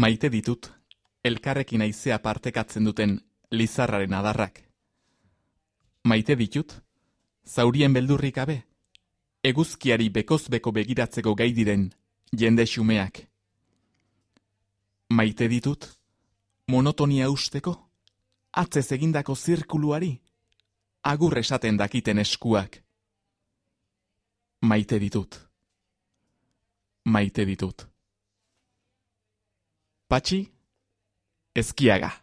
Maite ditut, elkarrekin aizea partekatzen duten lizarraren adarrak. Maite ditut, zaurien beldurrik gabe, eguzkiari bekozbeko begiratzeko gai diren jende xumeak. Maite ditut, monotonia usteko, atzez egindako zirkuluari, agur esaten dakiten eskuak. Maite ditut. Maite ditut. Pachi Esquiaga.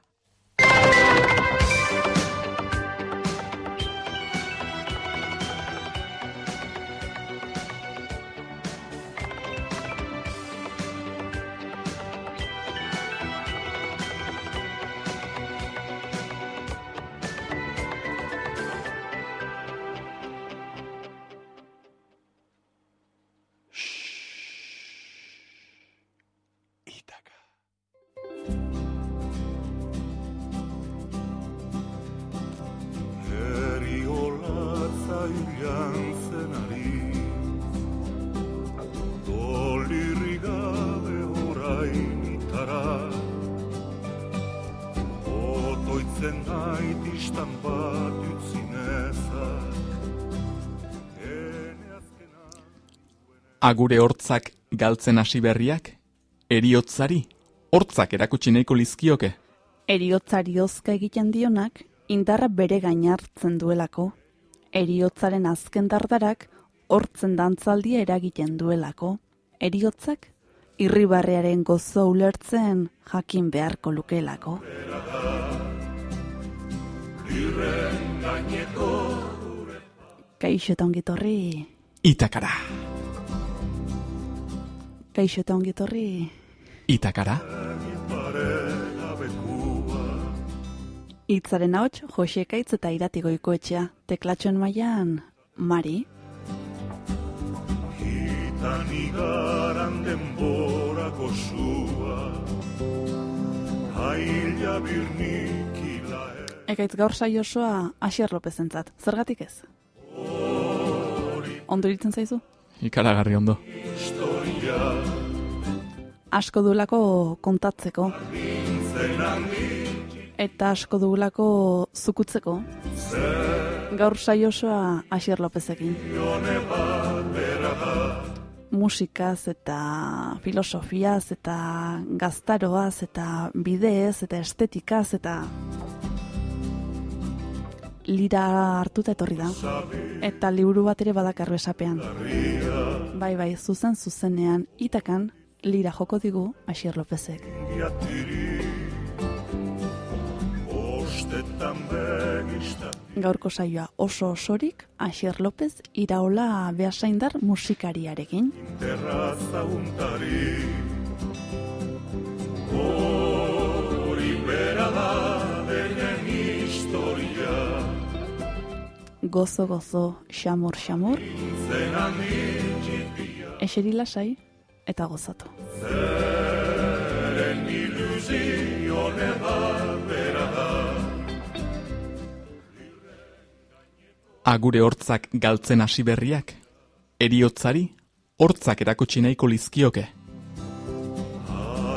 Agure hortzak galtzen hasi berriak, eriotzari, hortzak erakutsi nahiko lizkioke. Eriotzari ozka egiten dionak, indarra bere gainartzen duelako. Eriotzaren azken dardarak, hortzen dantzaldia eragiten duelako. Eriotzak, irribarrearen gozo ulertzen jakin beharko lukelako. Kaixo eta ongitorri. Itakara. Kaixo eta ongitorri. Itakara. Itzaren ahots, Jose Kaitz eta Iratigoiko etxea. Teklatxoen mailan Mari. Gitan igaran denborako zua Haila birnik ilae Ekaitz gaur saio osoa Asier Lopez entzat. Zergatik ez? Ondo iritzen zaizu? Ikaragarri ondo. Asko duelako kontatzeko. Eta asko dugulako zukutzeko. Gaur saio osoa Asier Lopezekin. Musikaz eta filosofiaz eta gaztaroaz eta bideez eta estetikaz eta lira hartuta etorri da. Eta liburu bat ere badakarru esapean. Bai, bai, zuzen zuzenean itakan lira joko digu Asier Lopezek. Gaurko saioa oso osorik Asier Lopez iraola behasaindar musikariarekin. terraza Gozo gozo, Zenan ditxipia eseri lasai eta gozatu. Zeren ilusione bat bera da Agure hortzak galtzen hasi berriak, eriotzari, hortzak erakutsi nahiko lizkioke.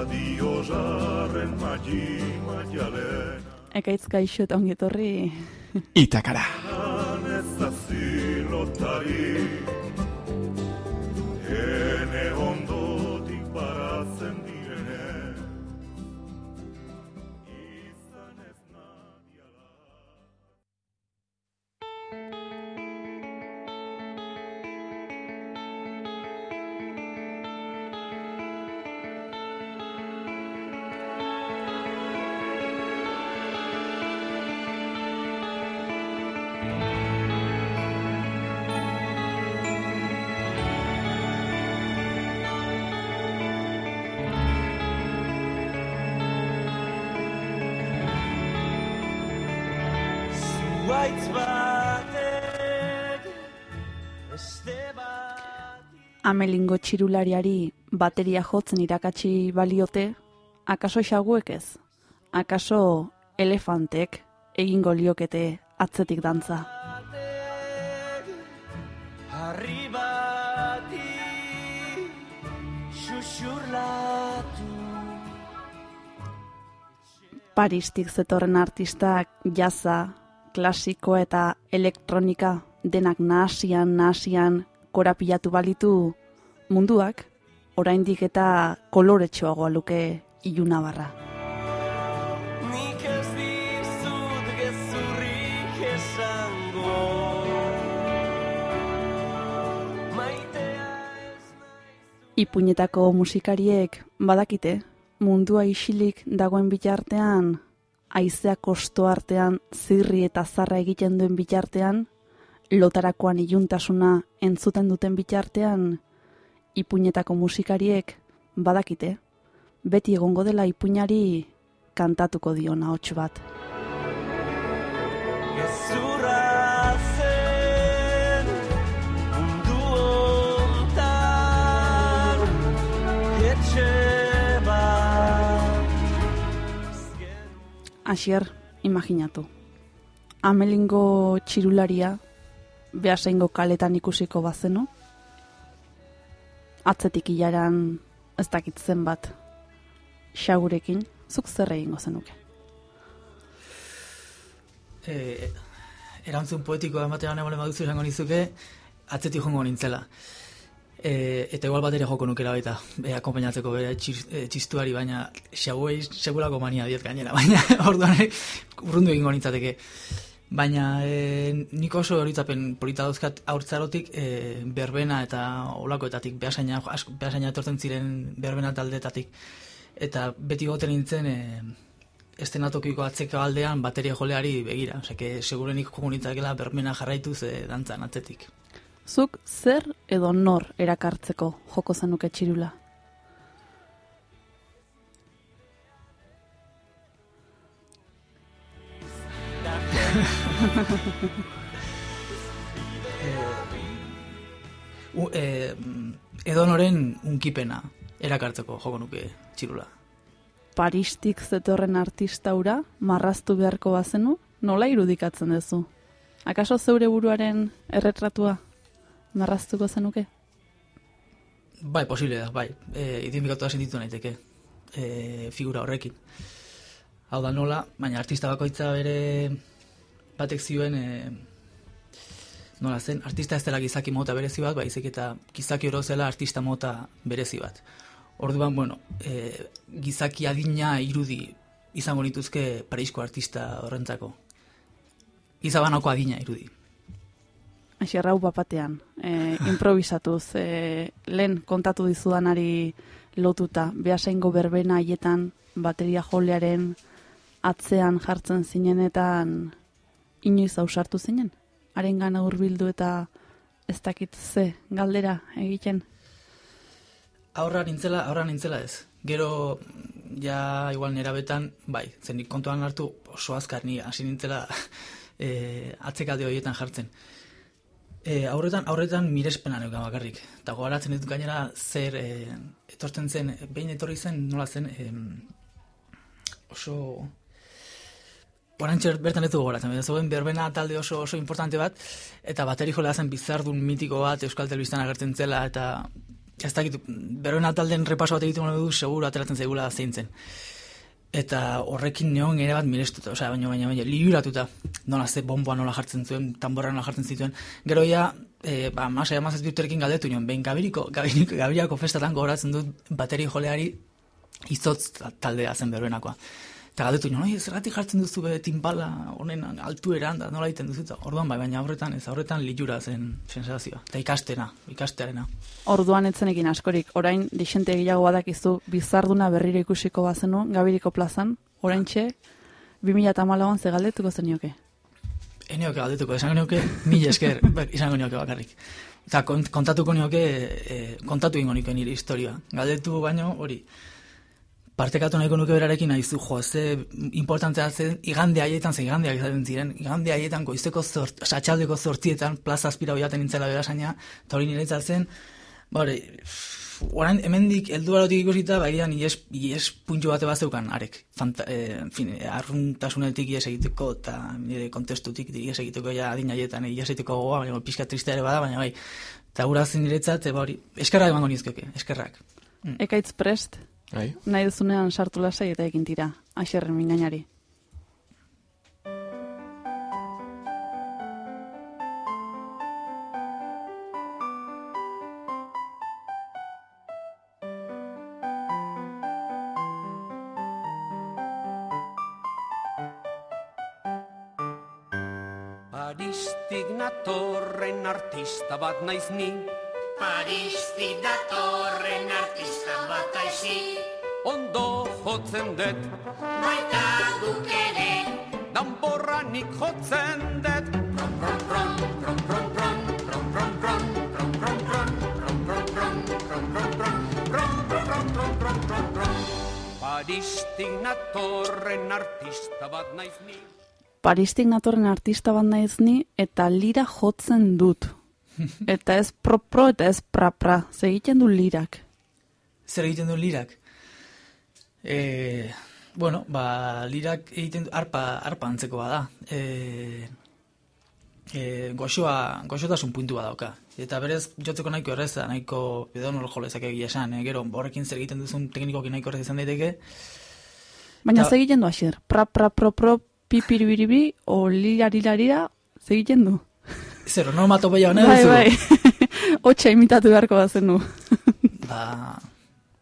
Adio jarren magi maialen Ekaitz gaixo eta ongetorri Itakara. Ez da zilotari Amelingo txirulariari bateria jotzen irakatsi baliote, akaso xaguek ez, akaso elefantek egingo liokete atzetik dantza. harri bati xuxurlatu Paristik zetorren artistak jaza, klasiko eta elektronika denak nahasian, nahasian korapilatu balitu munduak, oraindik eta koloretsuagoa luke ilunabarra. Nik ez dizut gezurrik esango Maitea ez Ipuinetako musikariek badakite mundua isilik dagoen bitartean, haizea kosto artean zirri eta zarra egiten duen bitartean, lotarakoan iluntasuna entzuten duten bitartean, ipuinetako musikariek badakite, beti egongo dela ipuinari kantatuko diona ahots bat. Gezurra zen mundu hontan etxe bat Asier, imaginatu. Amelingo txirularia, behasaingo kaletan ikusiko bazenu, atzetik ilaran ez dakit zenbat, xagurekin, zuk zer egingo zenuke. e, erantzun poetikoa ematean egon baduzu esango nizuke, atzetik jongo nintzela. E, eta igual bat ere joko nukela baita, e, akompainatzeko bere e, txistuari, baina xaguei segurako mania diet gainera, baina orduan urrundu egingo nintzateke. Baina e, nik oso horitzapen polita dauzkat haurtzarotik e, berbena eta olakoetatik, behasaina, behasaina etortzen ziren berbena taldetatik. Eta beti goten nintzen e, estenatokiko atzeka aldean bateria joleari begira. Osea, que segurenik joko nintzakela berbena jarraituz e, dantzan atzetik. Zuk zer edo nor erakartzeko joko zenuke txirula? U, e, edonoren unkipena erakartzeko joko nuke txirula. Paristik zetorren artistaura marraztu beharko bazenu, nola irudikatzen duzu? Akaso zeure buruaren erretratua marraztuko zenuke? Bai, posible da, bai. E, identifikatu da sentitu naiteke e, figura horrekin. Hau da nola, baina artista bakoitza bere batek zioen e, nola zen, artista ez dela gizaki mota berezi bat, baizik eta gizaki oro zela artista mota berezi bat. Orduan, bueno, e, gizaki adina irudi izango nituzke Parisko artista horrentzako. Gizabanako adina irudi. Aixerrau bapatean, e, improvisatuz, e, lehen kontatu dizudanari lotuta, behasaingo berbena haietan, bateria jolearen atzean jartzen zinenetan, inoiz ausartu zinen? Haren gana hurbildu eta ez dakit ze galdera egiten? Aurra nintzela, aurra nintzela ez. Gero, ja, igual nera betan, bai, zen nik kontuan hartu oso azkar ni hasi nintzela e, atzekalde horietan jartzen. E, aurretan, aurretan mirespena neukan bakarrik. Eta gogaratzen ditut gainera zer e, etortzen zen, behin etorri zen, nola zen, e, oso... Orantxe bertan ez du gogoratzen, baina zegoen berbena talde oso oso importante bat, eta bateri jolea zen bizardun mitiko bat Euskal Telebistan agertzen zela, eta ez dakit, berbena talden repaso bat egiten du, seguru ateratzen zaigula zein zen. Eta horrekin neon ere bat mirestuta, osea, baina, baina, baina, liuratuta, nola ze bomboa nola jartzen zuen, tamborra nola jartzen zituen. Gero ja, e, ba, masai amazaz biurterekin galdetu nion, behin gabiriko, gabiriko, gabiriako festatan gogoratzen dut bateri joleari izotz taldea zen berbenakoa. Eta galdetu nion, oi, zergatik jartzen duzu be timpala honen altueran, da nola egiten duzu, eta orduan bai, baina aurretan, ez aurretan lilura zen sensazioa, eta ikastena, ikastearena. Orduan etzenekin askorik, orain dixente gehiago badakizu bizarduna berriro ikusiko bazenu, Gabiriko plazan, oraintxe 2008an ze galdetuko zenioke. Enioke galdetuko, esango nioke, mila esker, bak, izango nioke bakarrik. Eta kont, kontatuko nioke, e, kontatu ingo nioke nire historia. Galdetu baino, hori, partekatu nahiko nuke berarekin nahizu, jo, ze importantzea zen, igande haietan, ze igandeak izaten ziren, igande haietan goizeko zort, oza, atxaldeko zortzietan, plaza aspira hoiaten nintzela berasaina, eta hori niretzat zen, ba, hori, orain hemendik heldu barotik ikusita, baian ies, ies puntxo bate bat zeukan, arek. Fanta, e, fin, arruntasunetik ies egiteko, eta nire kontestutik ies egiteko ja adin haietan, ies egiteko gogoa, baina pixka tristea ere bada, baina bai, eta gurazin niretzat, e, eskerrak emango nizkioke, eskerrak. Ekaitz prest, Ai. Nahi duzunean sartu lasai eta egin tira, aixerren mingainari. Aristignatorren artista bat naiz ni, Paristik datorren artista bat aizi Ondo jotzen dut Baita guk ere Danborra nik jotzen dut pron, pron, pron, pron, pron, pron Paristik natorren artista bat naiz ni Paristik natorren artista bat naiz ni eta lira jotzen dut. Eta ez pro-pro eta ez pra-pra. Zegiten du lirak. Zer egiten du lirak? E, bueno, ba, lirak egiten du, arpa, arpa antzekoa da. E, e, goxoa, goxotasun puntu bat dauka. Eta berez, jotzeko nahiko erreza, nahiko edo nol jolezak egia esan, eh? gero, horrekin zer egiten duzun teknikoki nahiko erreza izan daiteke, Baina Ta- zegiten du asier. Pra-pra-pro-pro pipiribiribi o lira-lira-lira zegiten du. Zer, onomatopeia honen Bai, duzu? bai. Hotxa imitatu beharko bazen du. Ba,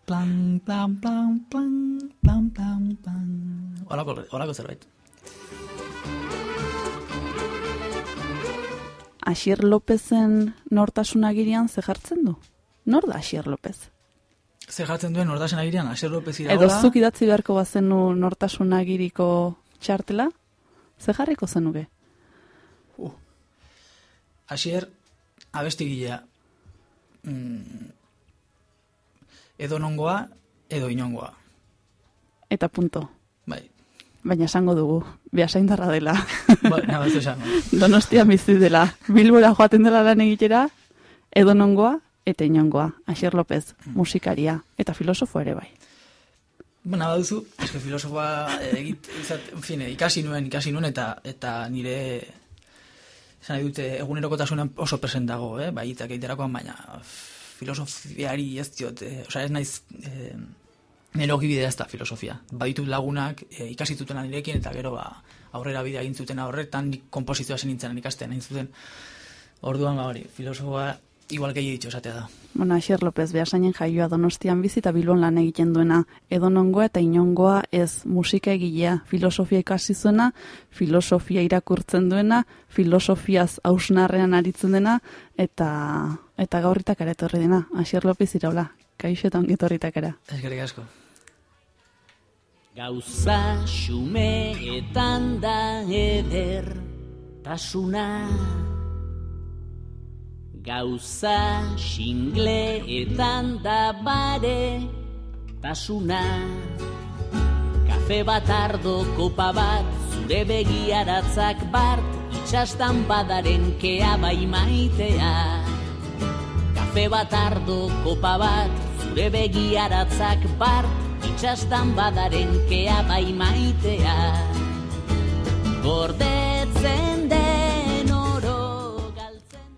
plan, plan, plan, plan, plan, plan, plan. Olako, olako zerbait. Asier Lopezen nortasunagirian ze jartzen du? Nor da Asier Lopez? Zer jartzen duen ordasen agirian, Aser López Edo iragola, zuk idatzi beharko bazenu nortasunagiriko txartela, ze jarriko zenuke? Asier abestigilea mm, edo nongoa, edo inongoa. Eta punto. Bai, Baina esango dugu, behasaindarra dela. bai, nahi ez esan. Donostian bizi dela. Bilbora joaten dela lan egitera, edo nongoa eta inongoa. Asier Lopez, musikaria eta filosofo ere bai. Baina baduzu, eske filosofoa eh, egit, izat, en fin, eh, ikasi nuen, ikasi nuen, eta eta nire esan nahi dute egunerokotasunean oso present dago, eh? bai, hitzak egiterakoan, baina filosofiari ez diot, eh, osea ez naiz eh, nire ogibidea ez da filosofia. Baditut lagunak eh, ikasi zutena nirekin, eta gero ba, aurrera bidea egin zuten horretan, nik komposizioa zen nintzen ikasten egin zuten. Orduan, ba hori, filosofoa igual gehi ditxo esatea da. Bueno, Asier Lopez behasainen jaioa donostian bizi eta bilbon lan egiten duena. Edo nongoa eta inongoa ez musika egilea, filosofia ikasi zuena, filosofia irakurtzen duena, filosofiaz hausnarrean aritzen dena, eta eta gaurritak ere etorri dena. Asier Lopez iraula, kaixo eta ongetorritak era. Eskerrik asko. Gauza xumeetan da eder tasuna Gauza xingleetan da bare tasuna. Kafe bat ardo kopa bat zure begiaratzak bart Itxastan badaren kea bai maitea. Kafe bat ardo kopa bat zure begiaratzak bart Itxastan badaren kea bai maitea. Gordetzen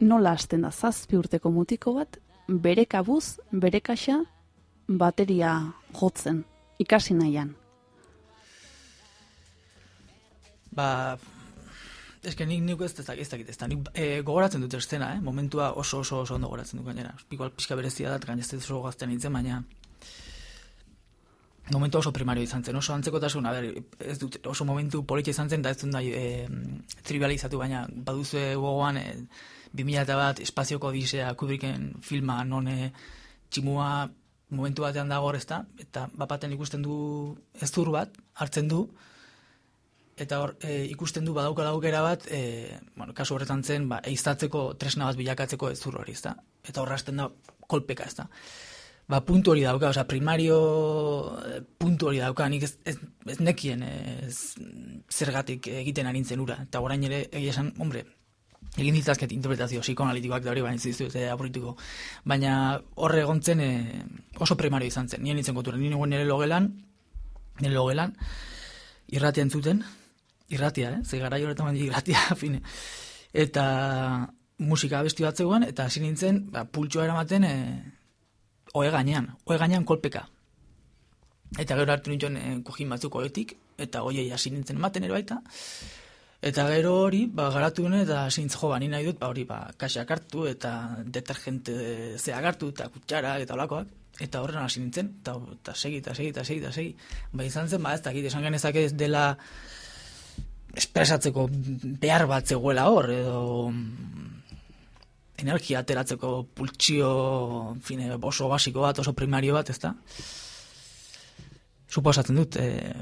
Nola hasten da zazpi urteko mutiko bat, bere kabuz, bere kaxa, bateria jotzen, ikasi nahian. Ba, eske nik nik ez dakit ez dakit ez da. Nik e, gogoratzen dut estena, eh? momentua oso oso oso ondo gogoratzen dut gainera. Igual pixka berezia da, gain ez oso gaztean nintzen, baina momentu oso primario izan zen, oso antzekotasun, a ber, ez dut, oso momentu politia izan zen, da ez dut nahi e, trivializatu, baina baduzue gogoan e, 2000 bat espazioko odisea Kubricken filma non e, tximua momentu batean dago hor, ezta? Eta bapaten ikusten du ezur bat, hartzen du, eta hor e, ikusten du badaukala aukera bat, e, bueno, kasu horretan zen, ba, eiztatzeko tresna bat bilakatzeko ezur hori, ezta? Eta horra hasten da kolpeka, ezta? Ba, puntu hori dauka, osea, primario eh, puntu hori dauka, nik ez, ez, ez nekien ez, zergatik egiten arintzen ura. Eta orain ere, egia esan, hombre, egin ditzazket interpretazio psikoanalitikoak da hori, baina ez dizut ez aburrituko. Baina horre egontzen eh, oso primario izan zen, nien nintzen kontura, nien nire logelan, nire logelan, irratia entzuten, irratia, eh? Ze gara horretan bandi irratia, fine. Eta musika abesti bat zegoen, eta hasi nintzen, ba, pultsoa eramaten, e, oe gainean, oe gainean kolpeka. Eta gero hartu nintzen e, kojin batzuk oetik, eta oiei hasi nintzen ematen ere baita. Eta gero hori, ba, garatu nuen, eta nintzen jo, ba, ni nahi dut, ba, hori, ba, kaxak hartu, eta detergente zeak hartu, eta kutsara, eta olakoak. Eta horren hasi nintzen, eta, eta segi, eta segi, eta segi, eta segi. Ba, izan zen, ba, ez dakit, esan genezak ez dela espresatzeko behar bat zegoela hor, edo energia ateratzeko pultsio en fin, oso basiko bat, oso primario bat, ezta? Suposatzen dut, e,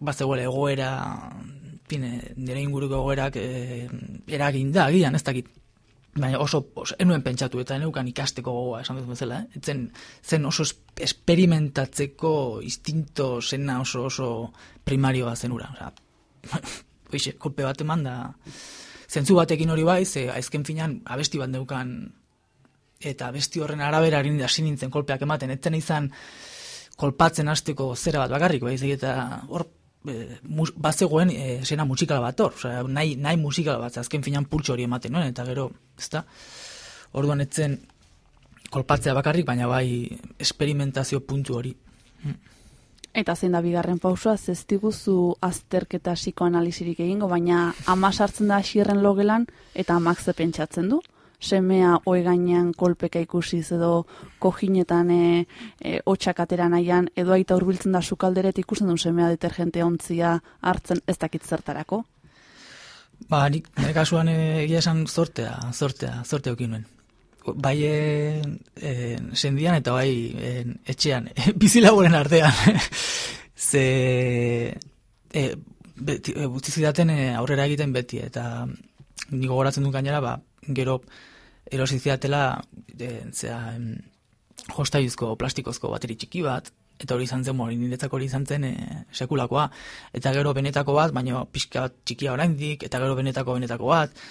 bat zegoela egoera, en fin, eh, nire inguruko egoerak e, eragin da, agian, ez dakit. Baina oso, oso enuen pentsatu eta eneukan ikasteko gogoa esan dut bezala, eh? Etzen, zen oso es- esperimentatzeko instinto zena oso oso primarioa zenura. Osea, Hoixe, kolpe bat eman da, zentzu batekin hori bai, ze aizken finan abesti bat neukan, eta abesti horren arabera harin hasi nintzen kolpeak ematen, etzen izan kolpatzen hasteko zera bat bakarrik, bai, eta hor e, mus, bazegoen e, zena musikala bat hor, osea, nahi, nahi musikala bat, azken finan pultxo hori ematen nuen, eta gero, ezta, orduan etzen kolpatzea bakarrik, baina bai esperimentazio puntu hori. Eta zein da bigarren pausua, ez diguzu azterketa psikoanalisirik egingo, baina ama sartzen da hasierren logelan eta amak ze pentsatzen du? Semea oe gainean kolpeka ikusiz edo kojinetan e, e, hotxak atera nahian, edo aita hurbiltzen da sukalderet ikusten du semea detergente ontzia hartzen ez dakit zertarako? Ba, nik nire kasuan eh, egia esan zortea, zortea, zortea eukin nuen. Bai e, e, sendian eta bai e, etxean, bizilaguren artean. Ze e, beti, e, e, aurrera egiten beti, eta niko goratzen dut gainera, ba, gero erosi zidatela, e, zera, em, jostaizko plastikozko bateri txiki bat, eta hori izan zen, hori niretzako hori izan zen e, sekulakoa, eta gero benetako bat, baina pixka bat txikia oraindik, eta gero benetako benetako bat,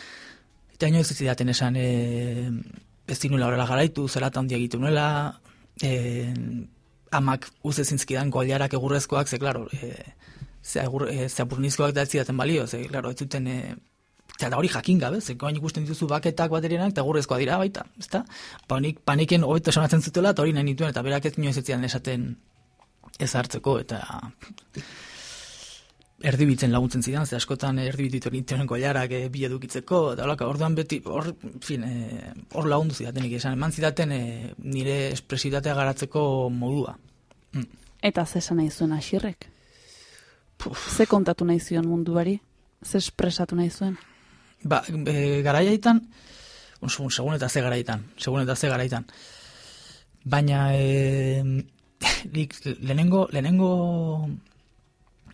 eta inoiz ez zidaten esan, e, ez dinula horrela garaitu, zelata handia egitu nuela, e, amak uze zintzkidan goiarak egurrezkoak, ze, klaro, e, ze, agur, e, ze apurnizkoak da ez zidaten balio, ze, klaro, ez zuten, e, eta hori jakin gabe, ze goain ikusten dituzu baketak baterienak, eta egurrezkoa dira baita, ezta? Panik, paniken hobeto sonatzen zutela, eta hori nahi nituen, eta berak ez inoiz ez zidan esaten ez hartzeko, eta erdibitzen laguntzen zidan, ze askotan erdibitu egiten koilarak e, bi edukitzeko, eta holaka, orduan beti, hor, fin, e, hor lagundu zidatenik esan, eman zidaten e, nire espresitatea garatzeko modua. Eta ze esan nahi zuen asirrek? Ze kontatu nahi zion munduari? Ze espresatu nahi zuen? Ba, e, garaiaitan, un segun, eta ze garaitan, segun eta ze garaitan. Baina, e, nik, lehenengo, lehenengo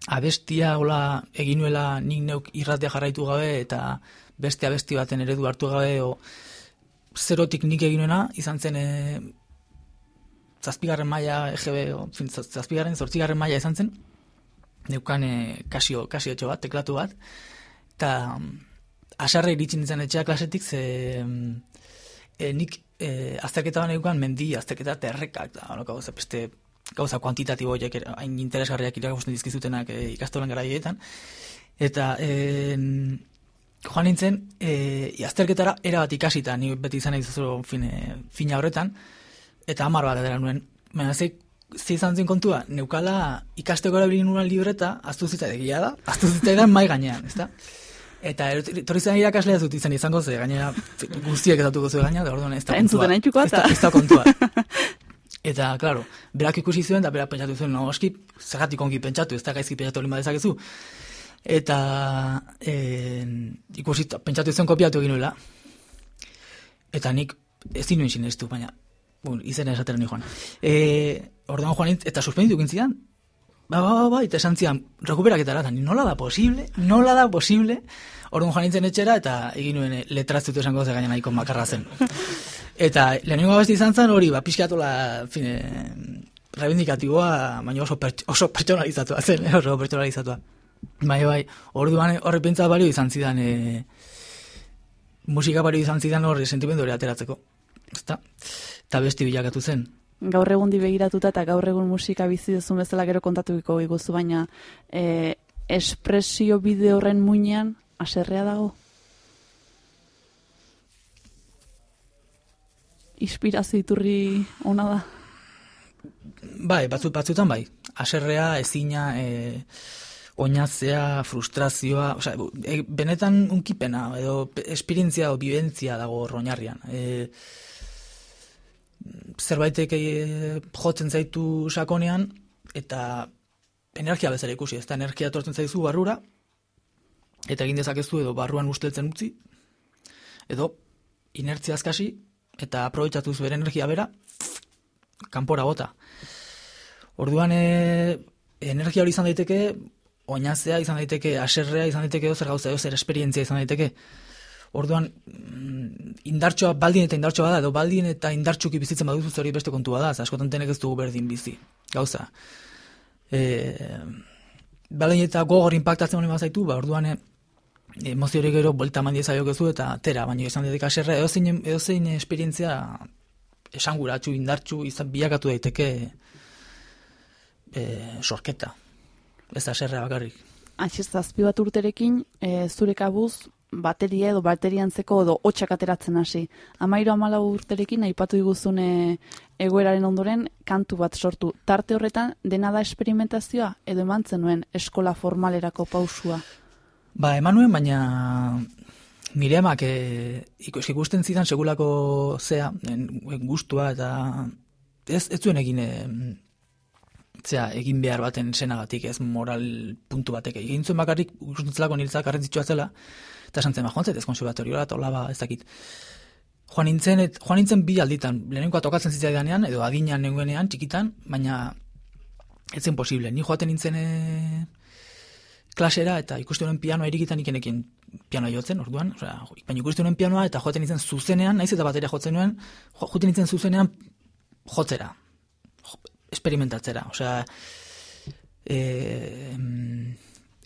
abestia hola eginuela nik neuk irratea jarraitu gabe eta beste abesti baten eredu hartu gabe o zerotik nik eginuena izan zen e, zazpigarren maila EGB, o, fin, zaz- zazpigarren, zortzigarren maila izan zen, neukan e, kasio, kasio bat, teklatu bat, eta asarre iritsi nintzen etxea klasetik, ze e, nik e, azterketa bat neukan mendi, azterketa eta errekak, da, holako gauza, beste gauza kuantitatibo horiek hain interesgarriak irakusten dizkizutenak e, ikastolan garaietan, eta e, joan nintzen, e, azterketara erabat ikasita, ni beti izan nahi zuzuro fin, e, fina horretan, eta hamar bat edera nuen. Baina ze, ze izan zen kontua, neukala ikasteko erabili nuen libreta, aztu zitzaidan egia da, aztu zitzaidan mai gainean, ezta? Eta etorri zen irakaslea zut izan izango ze, gainera guztiek ezatuko zu gaina, da orduan ez da kontua. Ez da-. Ez da kontua. Eta, claro, berak ikusi zuen, da berak pentsatu zuen, no, eski, zergatik ongi pentsatu, ez da gaizki pentsatu lima dezakezu. Eta, e, ikusi, pentsatu zuen kopiatu egin nuela. Eta nik ezin nuen sinestu, baina, bueno, izena esatera ni joan. E, orduan joan eta suspenditu egin zidan. Ba, ba, ba, ba, eta esan zidan, rekuperaketara, eta nola da posible, nola da posible, orduan joan nintzen etxera, eta egin nuen eh, letraztutu esango ze gaina nahiko makarra zen. Eta lehenengo abesti izan zen hori, ba, pixkatola, fine, reivindikatiboa, baina oso, perts oso pertsonalizatua zen, eh, oso pertsonalizatua. Bai, bai, orduan horre pentsa balio izan zidan, e, musika balio izan zidan horre sentimendu hori ateratzeko. Ezta? Eta besti bilakatu zen. Gaur egundi begiratuta eta gaur egun musika bizi duzun bezala gero kontatuko iguzu, baina e, espresio bide horren muinean aserrea dago? Inspirazio iturri ona da. Bai, batzu, batzutan bai. Aserrea, ezina, e, oinatzea, frustrazioa, osea, e, benetan unkipena, edo pe- esperientzia o bibentzia dago hor oinarrian. E, zerbaitek e, jotzen zaitu sakonean, eta energia bezala ikusi, ez da energia tortzen zaizu barrura, eta egin dezakezu edo barruan usteltzen utzi, edo inertzia askasi, eta aprobetsatuz bere energia bera, kanpora bota. Orduan, e, energia hori izan daiteke, oinazea izan daiteke, aserrea izan daiteke, edo zer gauza, edo zer esperientzia izan daiteke. Orduan, mm, indartxoa, baldin eta indartxoa da, edo baldin eta indartxuki bizitzen baduzu hori beste kontua da, askotan denek ez dugu berdin bizi. Gauza. E, baldin eta gogor impactatzen hori bazaitu, ba, orduan, e, emozio hori gero bolta eman diezaiokezu eta tera, baina izan daiteke aserrea, edo zein, edo zein esperientzia esanguratsu, indartxu, izan bilakatu daiteke e, sorketa. Ez da aserrea bakarrik. Aixez zazpi bat urterekin, e, zure kabuz, bateria edo bateriantzeko edo hotxak ateratzen hasi. Amairo amalau urterekin, aipatu diguzune egoeraren ondoren, kantu bat sortu. Tarte horretan, dena da esperimentazioa, edo eman zenuen eskola formalerako pausua. Ba, eman nuen, baina nire emak e, ikus- ikusten zidan segulako zea, gustua eta ez, ez zuen egin e, zea, egin behar baten senagatik, ez moral puntu batek. Egin zuen bakarrik ikusten zelako niltzak garrantzitsua zela, eta esan zen, ba, joan zaitez konservatoriora, eta hola ba, ez dakit. Joan nintzen, et, joan nintzen bi alditan, lehenenkoa tokatzen zitzaidanean, edo adinean nengoenean, txikitan, baina ez zen posible. Ni joaten nintzen e, klasera eta ikusten nuen pianoa irikitan ikenekin pianoa jotzen, orduan, osea, baina ikusten nuen pianoa eta joaten nintzen zuzenean, naiz eta bateria jotzen nuen, jo, joaten nintzen zuzenean jotzera, jo, esperimentatzera, osea, e, em,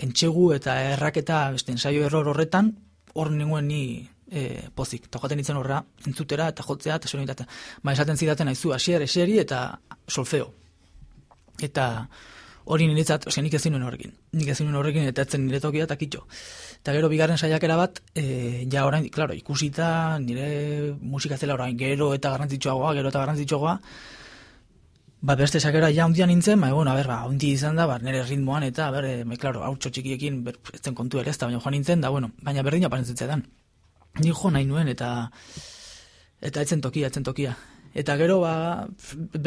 entxegu eta erraketa beste ensaio error horretan, hor nengoen ni e, pozik, eta joaten nintzen horra, entzutera eta jotzea eta sonoritatea. Ba, esaten zidaten aizu, asier, eseri eta solfeo. Eta hori niretzat, osea, nik ezin nuen horrekin. Nik ezin nuen horrekin eta etzen nire tokia eta kitxo. Eta gero bigarren saiakera bat, e, ja orain, claro, ikusita nire musika zela orain gero eta garrantzitsuagoa, gero eta garrantzitsuagoa, Ba, beste sakera ja hundian nintzen, ba, bueno, a ber, ba, hundi izan da, ba, nire ritmoan, eta, ber, e, me, claro, hautxo txikiekin, ber, ez zen kontu ere, ez da, baina joan nintzen, da, bueno, baina berdina parentzitzetan. Ni jo nahi nuen, eta, eta etzen tokia, etzen tokia. Eta gero, ba,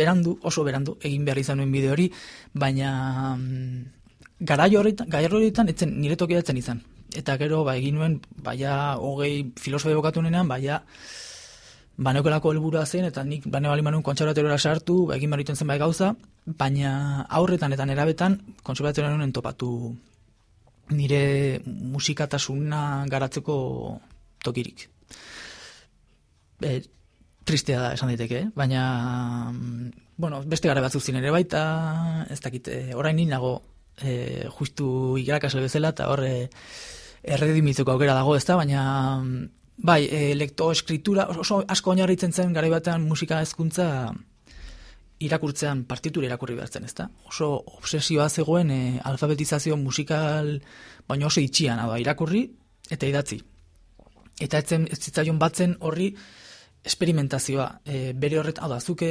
berandu, oso berandu, egin behar izan nuen bideo hori, baina, mm, garai horretan, garai horretan, etzen, nire tokia etzen izan. Eta gero, ba, egin nuen, baia, hogei filosofia bokatu nenean, baia, baneukelako helburua zen, eta nik bane bali manuen kontserbatoriora sartu, egin bariten zenbait gauza, baina aurretan eta nerabetan kontserbatorioaren topatu nire musikatasuna garatzeko tokirik. E, tristea da esan daiteke, eh? baina bueno, beste gara batzuk ziren ere baita, ez dakit, e, orain ni nago e, justu irakasle bezala, eta hor e, erredimitzeko aukera dago ez da, baina bai, e, lektoeskritura, oso asko oinarritzen zen garai batean musika hezkuntza irakurtzean partitura irakurri behartzen, ezta? Oso obsesioa zegoen e, alfabetizazio musikal, baina oso itxian, hau da, irakurri eta idatzi. Eta etzen, ez zitzaion batzen horri esperimentazioa. E, bere horret, hau da, zuke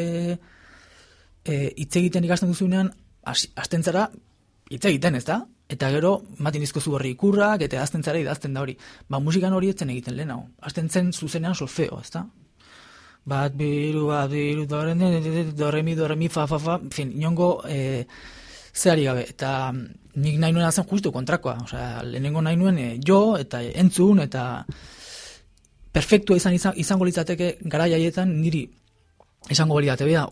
e, hitz egiten ikasten duzunean, hasi- hasten zara hitz egiten, ez da? Eta gero, matin dizkozu horri ikurrak, eta idazten zara idazten da hori. Ba, musikan hori etzen egiten lehenago. Hasten zen zuzenean solfeo, ez da? Bat, biru, bat, biru, do, re, ne, ne, ne, do, re, mi, do, re, mi, fa, fa, fa, fin, inongo e, zehari gabe. Eta mm, nik nahi nuen zen justu kontrakoa. Osea, lehenengo nahi nuen e, jo, eta entzun, eta perfektua izan, izan izango litzateke garai haietan niri esango baliate bea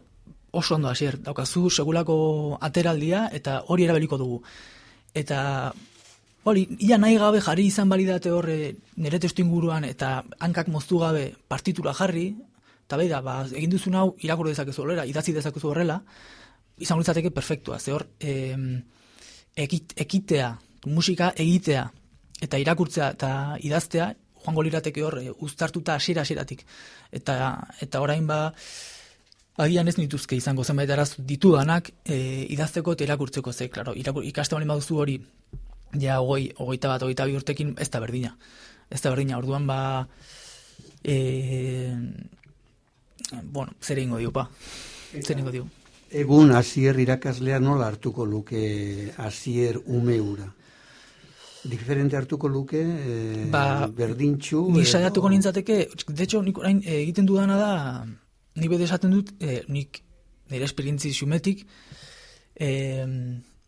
oso ondo hasier daukazu segulako ateraldia eta hori erabiliko dugu. Eta hori, ia nahi gabe jarri izan balidate horre nire testu inguruan eta hankak moztu gabe partitura jarri, eta beida, ba, egin duzun hau irakurri dezakezu horrela, idatzi dezakezu horrela, izango litzateke perfektua, ze hor, em, ekit, ekitea, musika egitea, eta irakurtzea eta idaztea, joango lirateke hor, e, uztartuta hasiera hasieratik. Eta, eta orain ba, agian ez nituzke izango zenbait araz ditudanak e, idazteko eta irakurtzeko ze, claro, irakur, ikaste bali baduzu hori, ja, hogei, hogeita bat, hogeita bi urtekin, ez da berdina. Ez da berdina, orduan ba, e, bueno, zer egingo dio, pa. Zer egingo dio. Egun hasier irakaslea nola hartuko luke hasier ume ura? Diferente hartuko luke, eh, Ba, berdintxu... Ni saiatuko nintzateke, de hecho, nik orain egiten dudana da, ni bede esaten dut, eh, nik nire esperientzi xumetik, eh,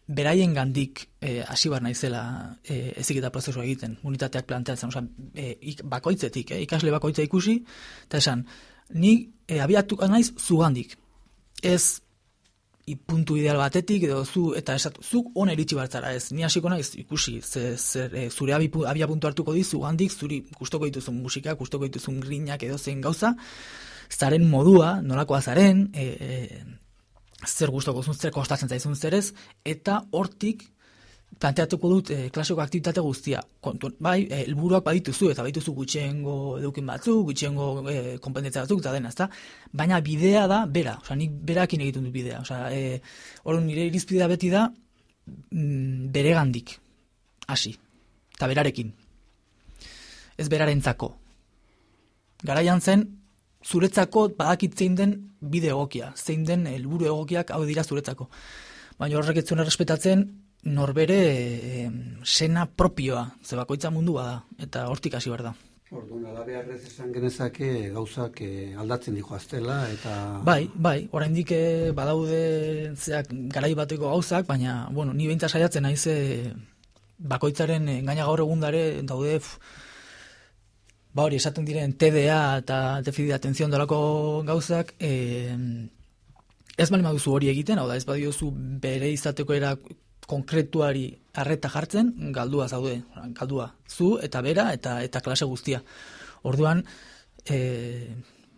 beraien gandik eh, hasi bar naizela eh, eziketa prozesua egiten, unitateak planteatzen, osea, eh, ik, bakoitzetik, eh, ikasle bakoitza ikusi, eta esan, ni eh, abiatuko naiz zugandik. Ez puntu ideal batetik edo zu eta esatu zuk ona iritsi bartzara ez ni hasiko naiz ikusi ze, zer, e, zure abi, abia puntu hartuko dizu handik zuri gustoko dituzun musika gustoko dituzun grinak edo zein gauza zaren modua nolakoa zaren e, e, zer gustoko zuen zer kostatzen zaizun zerez eta hortik planteatuko dut e, klasiko aktivitate guztia. Kontu, bai, eh, helburuak badituzu eta badituzu gutxiengo edukin batzuk, gutxiengo e, konpendentzia batzuk eta dena, ezta? Baina bidea da bera, osea, nik berakin egiten dut bidea. Osea, e, orduan nire irizpidea beti da mm, beregandik hasi eta berarekin. Ez berarentzako. Garaian zen zuretzako badakit zein den bide egokia, zein den helburu egokiak hau dira zuretzako. Baina horrek ez zuen errespetatzen norbere e, sena propioa, ze bakoitza mundua da, eta hortik hasi behar da. Orduan, alabearrez esan genezake gauzak eh, aldatzen dijoaztela eta... Bai, bai, oraindik eh, badaude zeak garai bateko gauzak, baina, bueno, ni behinta saiatzen naiz eh, bakoitzaren gaina gaur egun dare daude f, ba hori esaten diren TDA eta defizit de atención dolako gauzak eh, ez bali baduzu hori egiten, hau da ez badiozu bere izateko era konkretuari arreta jartzen, galdua zaude, galdua zu eta bera eta eta klase guztia. Orduan, e,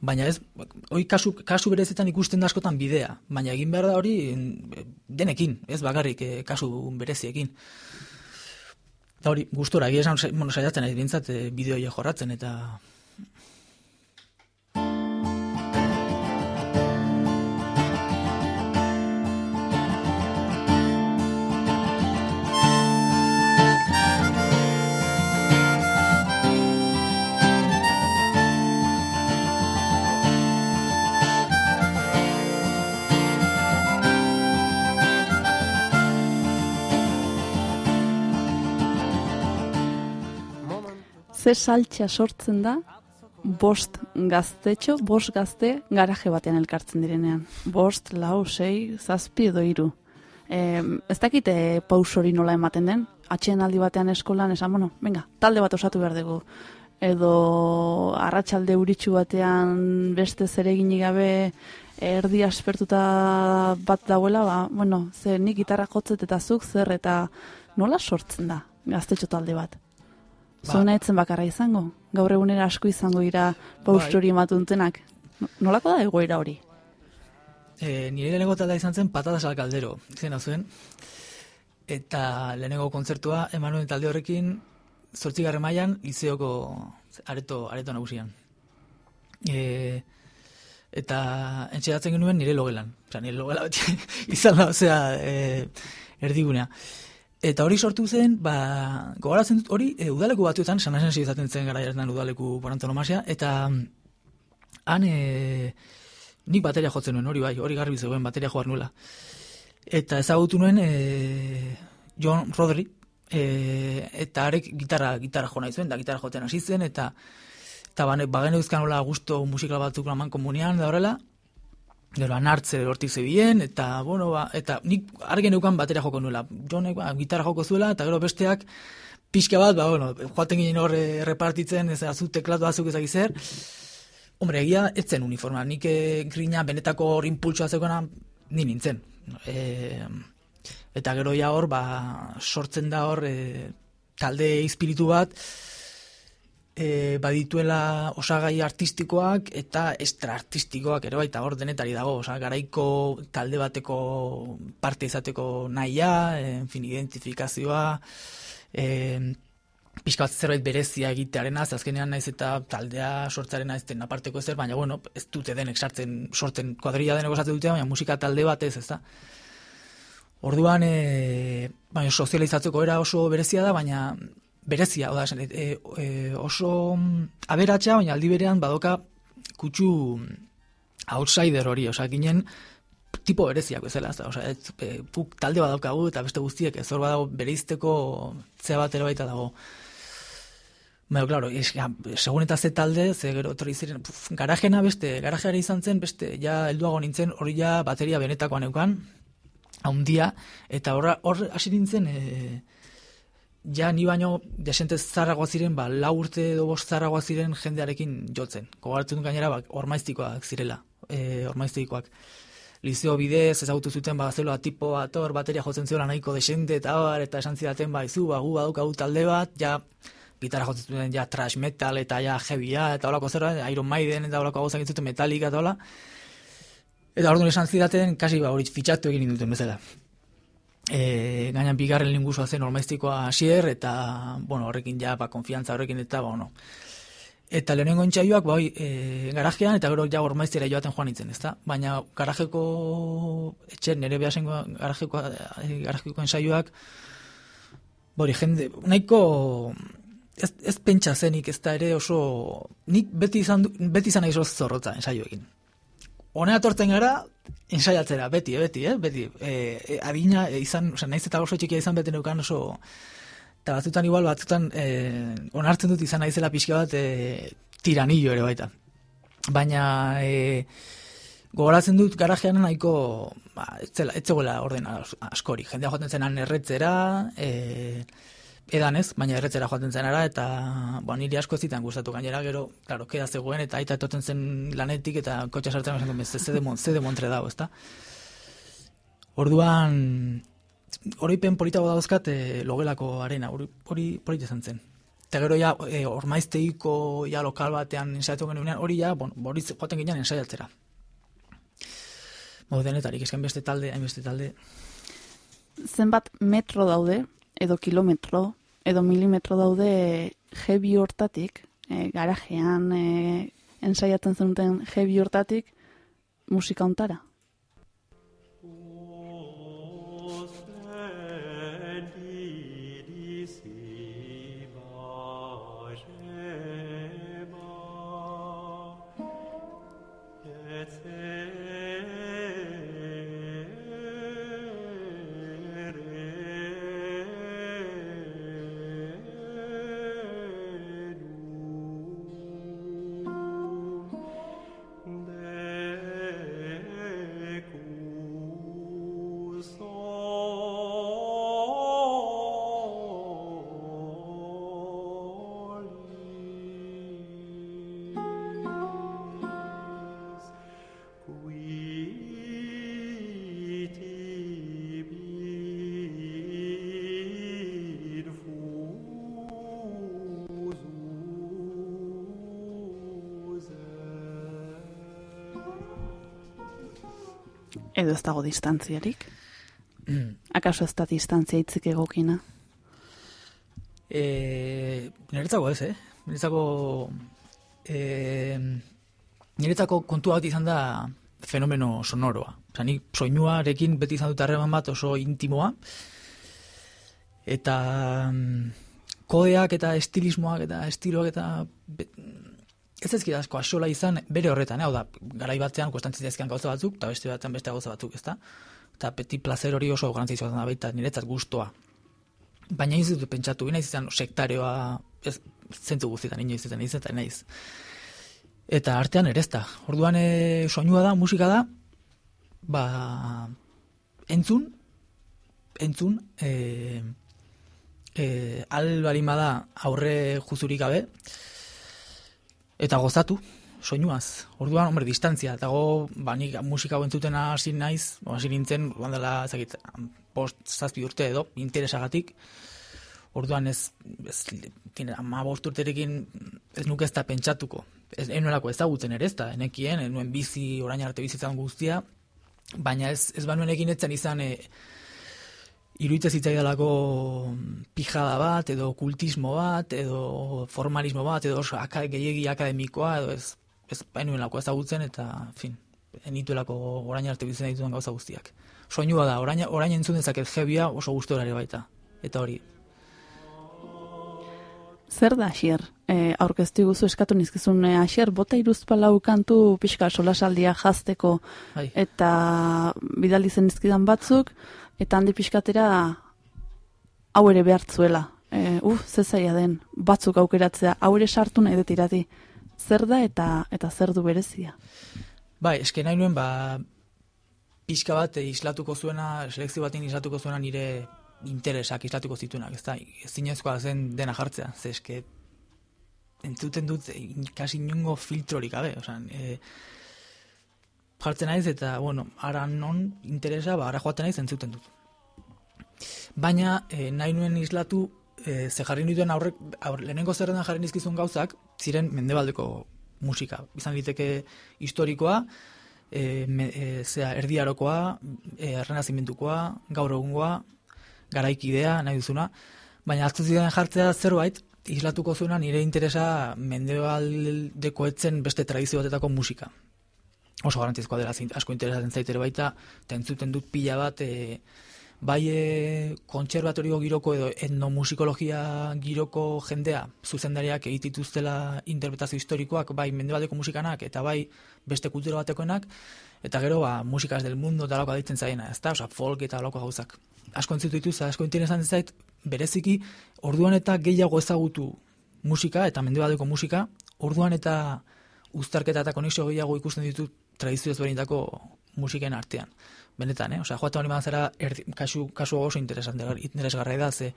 baina ez, hori kasu, kasu berezetan ikusten da askotan bidea, baina egin behar da hori denekin, ez bakarrik eh, kasu bereziekin. Da hori, gustora, egia esan, bueno, saiatzen nahi bintzat e, bideoia jorratzen eta Ze saltxa sortzen da bost gaztetxo, bost gazte garaje batean elkartzen direnean. Bost, lau, sei, zazpi edo hiru. E, ez dakite paus hori nola ematen den, atxeen aldi batean eskolan esan, bueno, venga, talde bat osatu behar dugu. Edo arratsalde uritxu batean beste zereginik gabe erdi aspertuta bat dauela, ba, bueno, ze nik gitarra jotzet eta zuk zer eta nola sortzen da gaztetxo talde bat? Ba. Zona etzen bakarra izango? Gaur egunera asko izango dira paust Bai. hori ematuntenak. Nolako da egoera hori? E, nire lehenengo taldea izan zen patatas al caldero, izena zuen. Eta lehenengo kontzertua Emanuel talde horrekin zortzigarren mailan lizeoko areto, areto nagusian. E, eta entxedatzen genuen nire logelan. Osea, nire logela beti izan da, osea, e, erdigunea. Eta hori sortu zen, ba, gogoratzen dut hori, e, udaleku batzuetan, sanasen izaten zen gara jartan udaleku por antonomasia, eta han, e, nik bateria jotzen nuen, hori bai, hori garbi zegoen bateria joar nuela. Eta ezagutu nuen e, John Rodri, e, eta arek gitarra, gitarra jo nahi zuen, da gitarra joten hasi zen, eta eta bane, bagen euskan hola gusto musikal batzuk laman komunian da horrela, gero anartze hortik zebien, eta, bueno, ba, eta nik argen eukan batera joko nuela. Jonek, ba, gitarra joko zuela, eta gero besteak, pixka bat, ba, bueno, joaten ginen hor eh, repartitzen, ez azu teklatu azuk ezak zer. Hombre, egia, ez zen uniforma. Nik eh, grina benetako hor impultsoa zegoena, ni nintzen. E, eta gero ja hor, ba, sortzen da hor, e, talde espiritu bat, e, badituela osagai artistikoak eta extra artistikoak ere baita hor denetari dago, osa, garaiko talde bateko parte izateko nahia, en fin, identifikazioa, e, pixka bat zerbait berezia egitearena, azkenean naiz eta taldea sortzarena ez den aparteko ezer, baina bueno, ez dute denek sartzen, sortzen kuadrilla denek osatzen dute, baina musika talde bat ez, ez da. Orduan, e, baina sozializatzeko era oso berezia da, baina berezia, oda, esan, e, e, oso mm, aberatsa, baina aldi berean badoka kutsu mm, outsider hori, osea, ginen tipo bereziak bezala, ez da, osea, ez, e, guk talde badaukagu eta beste guztiek ez hor badago bereizteko zea bat baita dago. Baina, claro, es, ja, segun eta ze talde, ze gero etorri ziren, puf, garajena beste, garajeara izan zen, beste, ja helduago nintzen, hori ja bateria benetakoan neukan, haundia, eta hor hasi nintzen, e, ja ni baino desente zarragoa ziren, ba, lau urte edo bost zarragoa ziren jendearekin jotzen. Gogartzen dut gainera, ba, ormaiztikoak zirela, e, ormaiztikoak. Lizeo bidez, ezagutu zuten, ba, zeloa tipo bat, hor, bateria jotzen ziola nahiko desente eta bar, eta esan zidaten, ba, izu, ba, gu badaukagu talde bat, ja, gitarra jotzen zuten, ja, trash metal, eta ja, heavya, eta holako zerbait, Iron Maiden, eta holako gauzak zuten Metallica, eta hola. Eta orduan esan zidaten, kasi, ba, hori fitxatu egin duten bezala. E, gainan bigarren lingusua zen ormaiztikoa hasier eta bueno, horrekin ja ba konfiantza horrekin eta ba bueno. Eta lehenengo entxaioak bai, e, garajean eta gero ja ormaiztera joaten joan nintzen, ezta? Baina garajeko etxe nere behasengo garajeko e, garajeko ensaioak Bori, jende, nahiko ez, ez pentsa zenik ez da ere oso nik beti izan, beti izan naiz zorrotza ensaioekin. Honea tortzen gara, ensaiatzera, beti, eh, beti, eh, beti. E, e, adina e, izan, oza, naiz eta oso txikia izan beti neukan oso, eta batzutan igual, batzutan e, onartzen dut izan naizela pixka bat e, tiranillo ere baita. Baina, e, gogoratzen dut garajean nahiko, ba, ez zela- ez zegoela orden as- askori. Jendea joaten zenan erretzera, e, edan ez, baina erretzera joaten zenara, eta ba, niri asko ez zitan gustatu gainera, gero, claro, keda zegoen, eta aita etoten zen lanetik, eta kotxa sartzen esan duen, ze de, mon, ze de montre dago, ezta? Orduan, oroipen politago dauzkat e, logelako arena, hori, polita izan zen. Eta gero ja, e, ormaizteiko ja lokal batean ensaiatu genuenean, hori ja, bon, hori joaten ginen ensaiatzera. Modu denetarik, esken beste talde, hainbeste talde, Zenbat metro daude, edo kilometro, edo milimetro daude jebi hortatik, e, garajean e, ensaiatzen zenuten jebi hortatik, musika ontara. Edo ez dago distantziarik? Akaso ez da distantzia hitzik egokina? E, niretzako ez, eh? Niretzako, e, niretzako kontu bat izan da fenomeno sonoroa. Osa, nik soinuarekin beti izan dut harreman bat oso intimoa, eta mm, kodeak eta estilismoak eta estiloak eta ez ezkid asko asola izan bere horretan, hau da, garai batzean kostan gauza batzuk, eta beste batean beste gauza batzuk, ezta? Eta petit placer hori oso garrantzitsua da baita niretzat gustoa. Baina ez dut pentsatu, inoiz izan sektareoa, ez, zentzu guztietan inoiz izan, naiz eta naiz. Eta artean ere ez da. Orduan e, soinua da, musika da, ba, entzun, entzun, e, e, al balima da aurre juzurik gabe, eta gozatu, soinuaz. Orduan, hombre, distantzia. Eta go, ba, nik musika hau entzuten hasi naiz, hasi nintzen, orduan dela, ezagit, post zazpi urte edo, interesagatik. Orduan ez, ez tine, ama bost urterekin ez nuke ez da pentsatuko. Ez, enuelako ezagutzen ere ez da, enekien, enuen bizi, orain arte bizitzan guztia, baina ez, ez banuen egin etzen izan, e, iruitze zitzaidalako pijada bat, edo kultismo bat, edo formalismo bat, edo oso aka, gehiegi akademikoa, edo ez, ez bainuen ezagutzen, eta, fin, enituelako orain arte bizitzen dituen gauza guztiak. Soinua da, orain, orain entzun dezaket jebia oso ere baita. Eta hori, Zer da Asier? E, aurkeztu guzu eskatu nizkizun e, Asier, bota iruzpalau kantu pixka solasaldia jazteko bai. eta bidali zen batzuk, eta handi pixkatera hau ere behartzuela. E, uf, ze zaila den, batzuk aukeratzea, hau ere sartu nahi dut. Zer da eta eta zer du berezia? Bai, eske nahi nuen, ba, pixka bat islatuko zuena, selekzio batin islatuko zuena nire interesak islatuko zituenak, ez da, ezinezkoa zen dena jartzea, ze eske entzuten dut eh, kasi inungo filtrorik gabe, osan, e, jartzen naiz eta, bueno, ara non interesa, ba, ara joaten naiz entzuten dut. Baina, e, nahi nuen islatu, e, ze jarri nituen aurrek, aur, lehenengo zerrendan jarri nizkizun gauzak, ziren mendebaldeko musika. Izan liteke historikoa, e, me, e, zera, erdiarokoa, e, errenazimentukoa, gaur egungoa, garaikidea, nahi duzuna, baina hartu ziren jartzea zerbait, islatuko zuena nire interesa mendebaldeko etzen beste tradizio batetako musika. Oso garantizkoa dela asko interesatzen zaitere baita, eta entzuten dut pila bat, e, bai e, kontserbatorio giroko edo etnomusikologia giroko jendea, zuzendariak egitituztela interpretazio historikoak, bai mendebaldeko musikanak, eta bai beste kultura batekoenak, eta gero, ba, musikas del mundo eta alako aditzen zaiena, ez da, Osa, folk eta alako gauzak. Asko entzutu dituz, asko interesatzen zait, bereziki, orduan eta gehiago ezagutu musika, eta mendebaldeko musika, orduan eta uztarketa eta konexio gehiago ikusten ditut tradizio ezberdinetako musiken artean. Benetan, eh? Osea, joate hori mazera, erdi, kasu, kasu oso interesante, interesgarra da, ze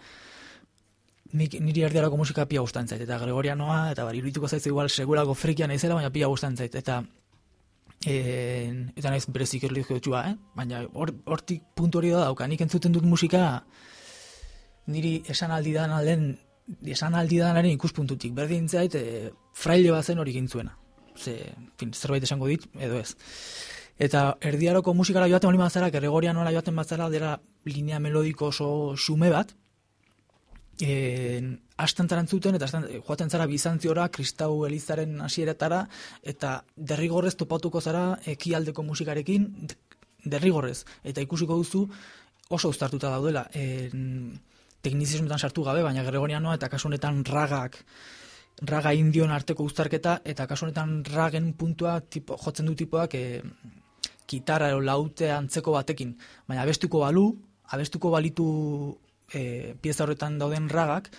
nik, niri erdiarako musika pia gustan zait, eta Gregorianoa, eta bari, irudituko zaitzu igual segurako frikian naizela, baina pia gustan zait, eta e, eta naiz berezik erlijiotsua, eh? Baina hor- hortik puntu hori da dauka, nik entzuten dut musika niri esan aldi dan alden, esan aldi danaren ikuspuntutik, berdin zait, e, fraile bat zen hori gintzuena. Ze, fin, zerbait esango dit, edo ez. Eta erdiaroko musikara joaten hori mazara, Gregorianola joaten bazara, dela linea melodiko oso xume bat, e, astan tarantzuten, eta astan, joaten zara Bizantziora, Kristau Elizaren hasieretara, eta derrigorrez topatuko zara ekialdeko musikarekin, derrigorrez. Eta ikusiko duzu oso uztartuta daudela. E, teknizismoetan sartu gabe, baina Gregorianoa eta kasu honetan ragak, raga indion arteko uztarketa, eta kasu honetan ragen puntua tipo, jotzen du tipoak e, kitara edo laute antzeko batekin. Baina abestuko balu, abestuko balitu e, pieza horretan dauden ragak,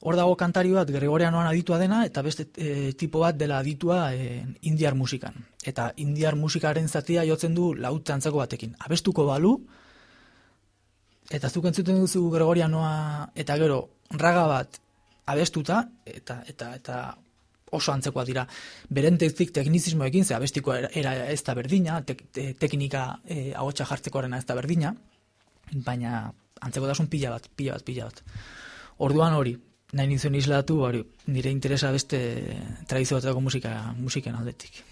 hor dago kantari bat Gregorianoan aditua dena, eta beste e, tipo bat dela aditua e, indiar musikan. Eta indiar musikaren zatia jotzen du laute antzeko batekin. Abestuko balu, eta zuk entzuten duzu Gregorianoa, eta gero raga bat abestuta, eta, eta, eta oso antzekoa dira. Berentezik teknizismoekin, ze abestiko era, ez da berdina, tek, te, teknika e, ahotsa jartzekoarena ez da berdina, baina antzekotasun pila bat, pila bat, pila bat. Orduan hori, nahi nintzen islatu, hori, nire interesa beste tradizio bateko musika, musiken aldetik.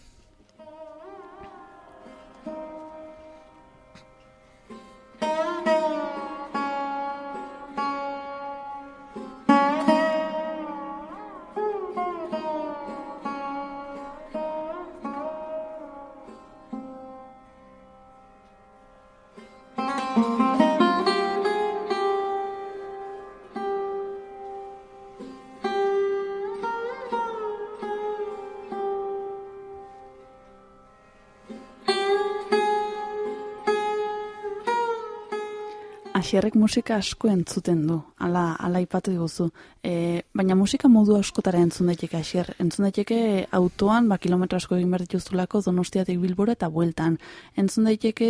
Asierrek musika asko entzuten du, ala, ala ipatu diguzu. E, baina musika modu askotara entzun daiteke Asier. Entzun daiteke autoan, ba, kilometro asko egin behar dituzulako donostiatik bilbora eta bueltan. Entzun daiteke,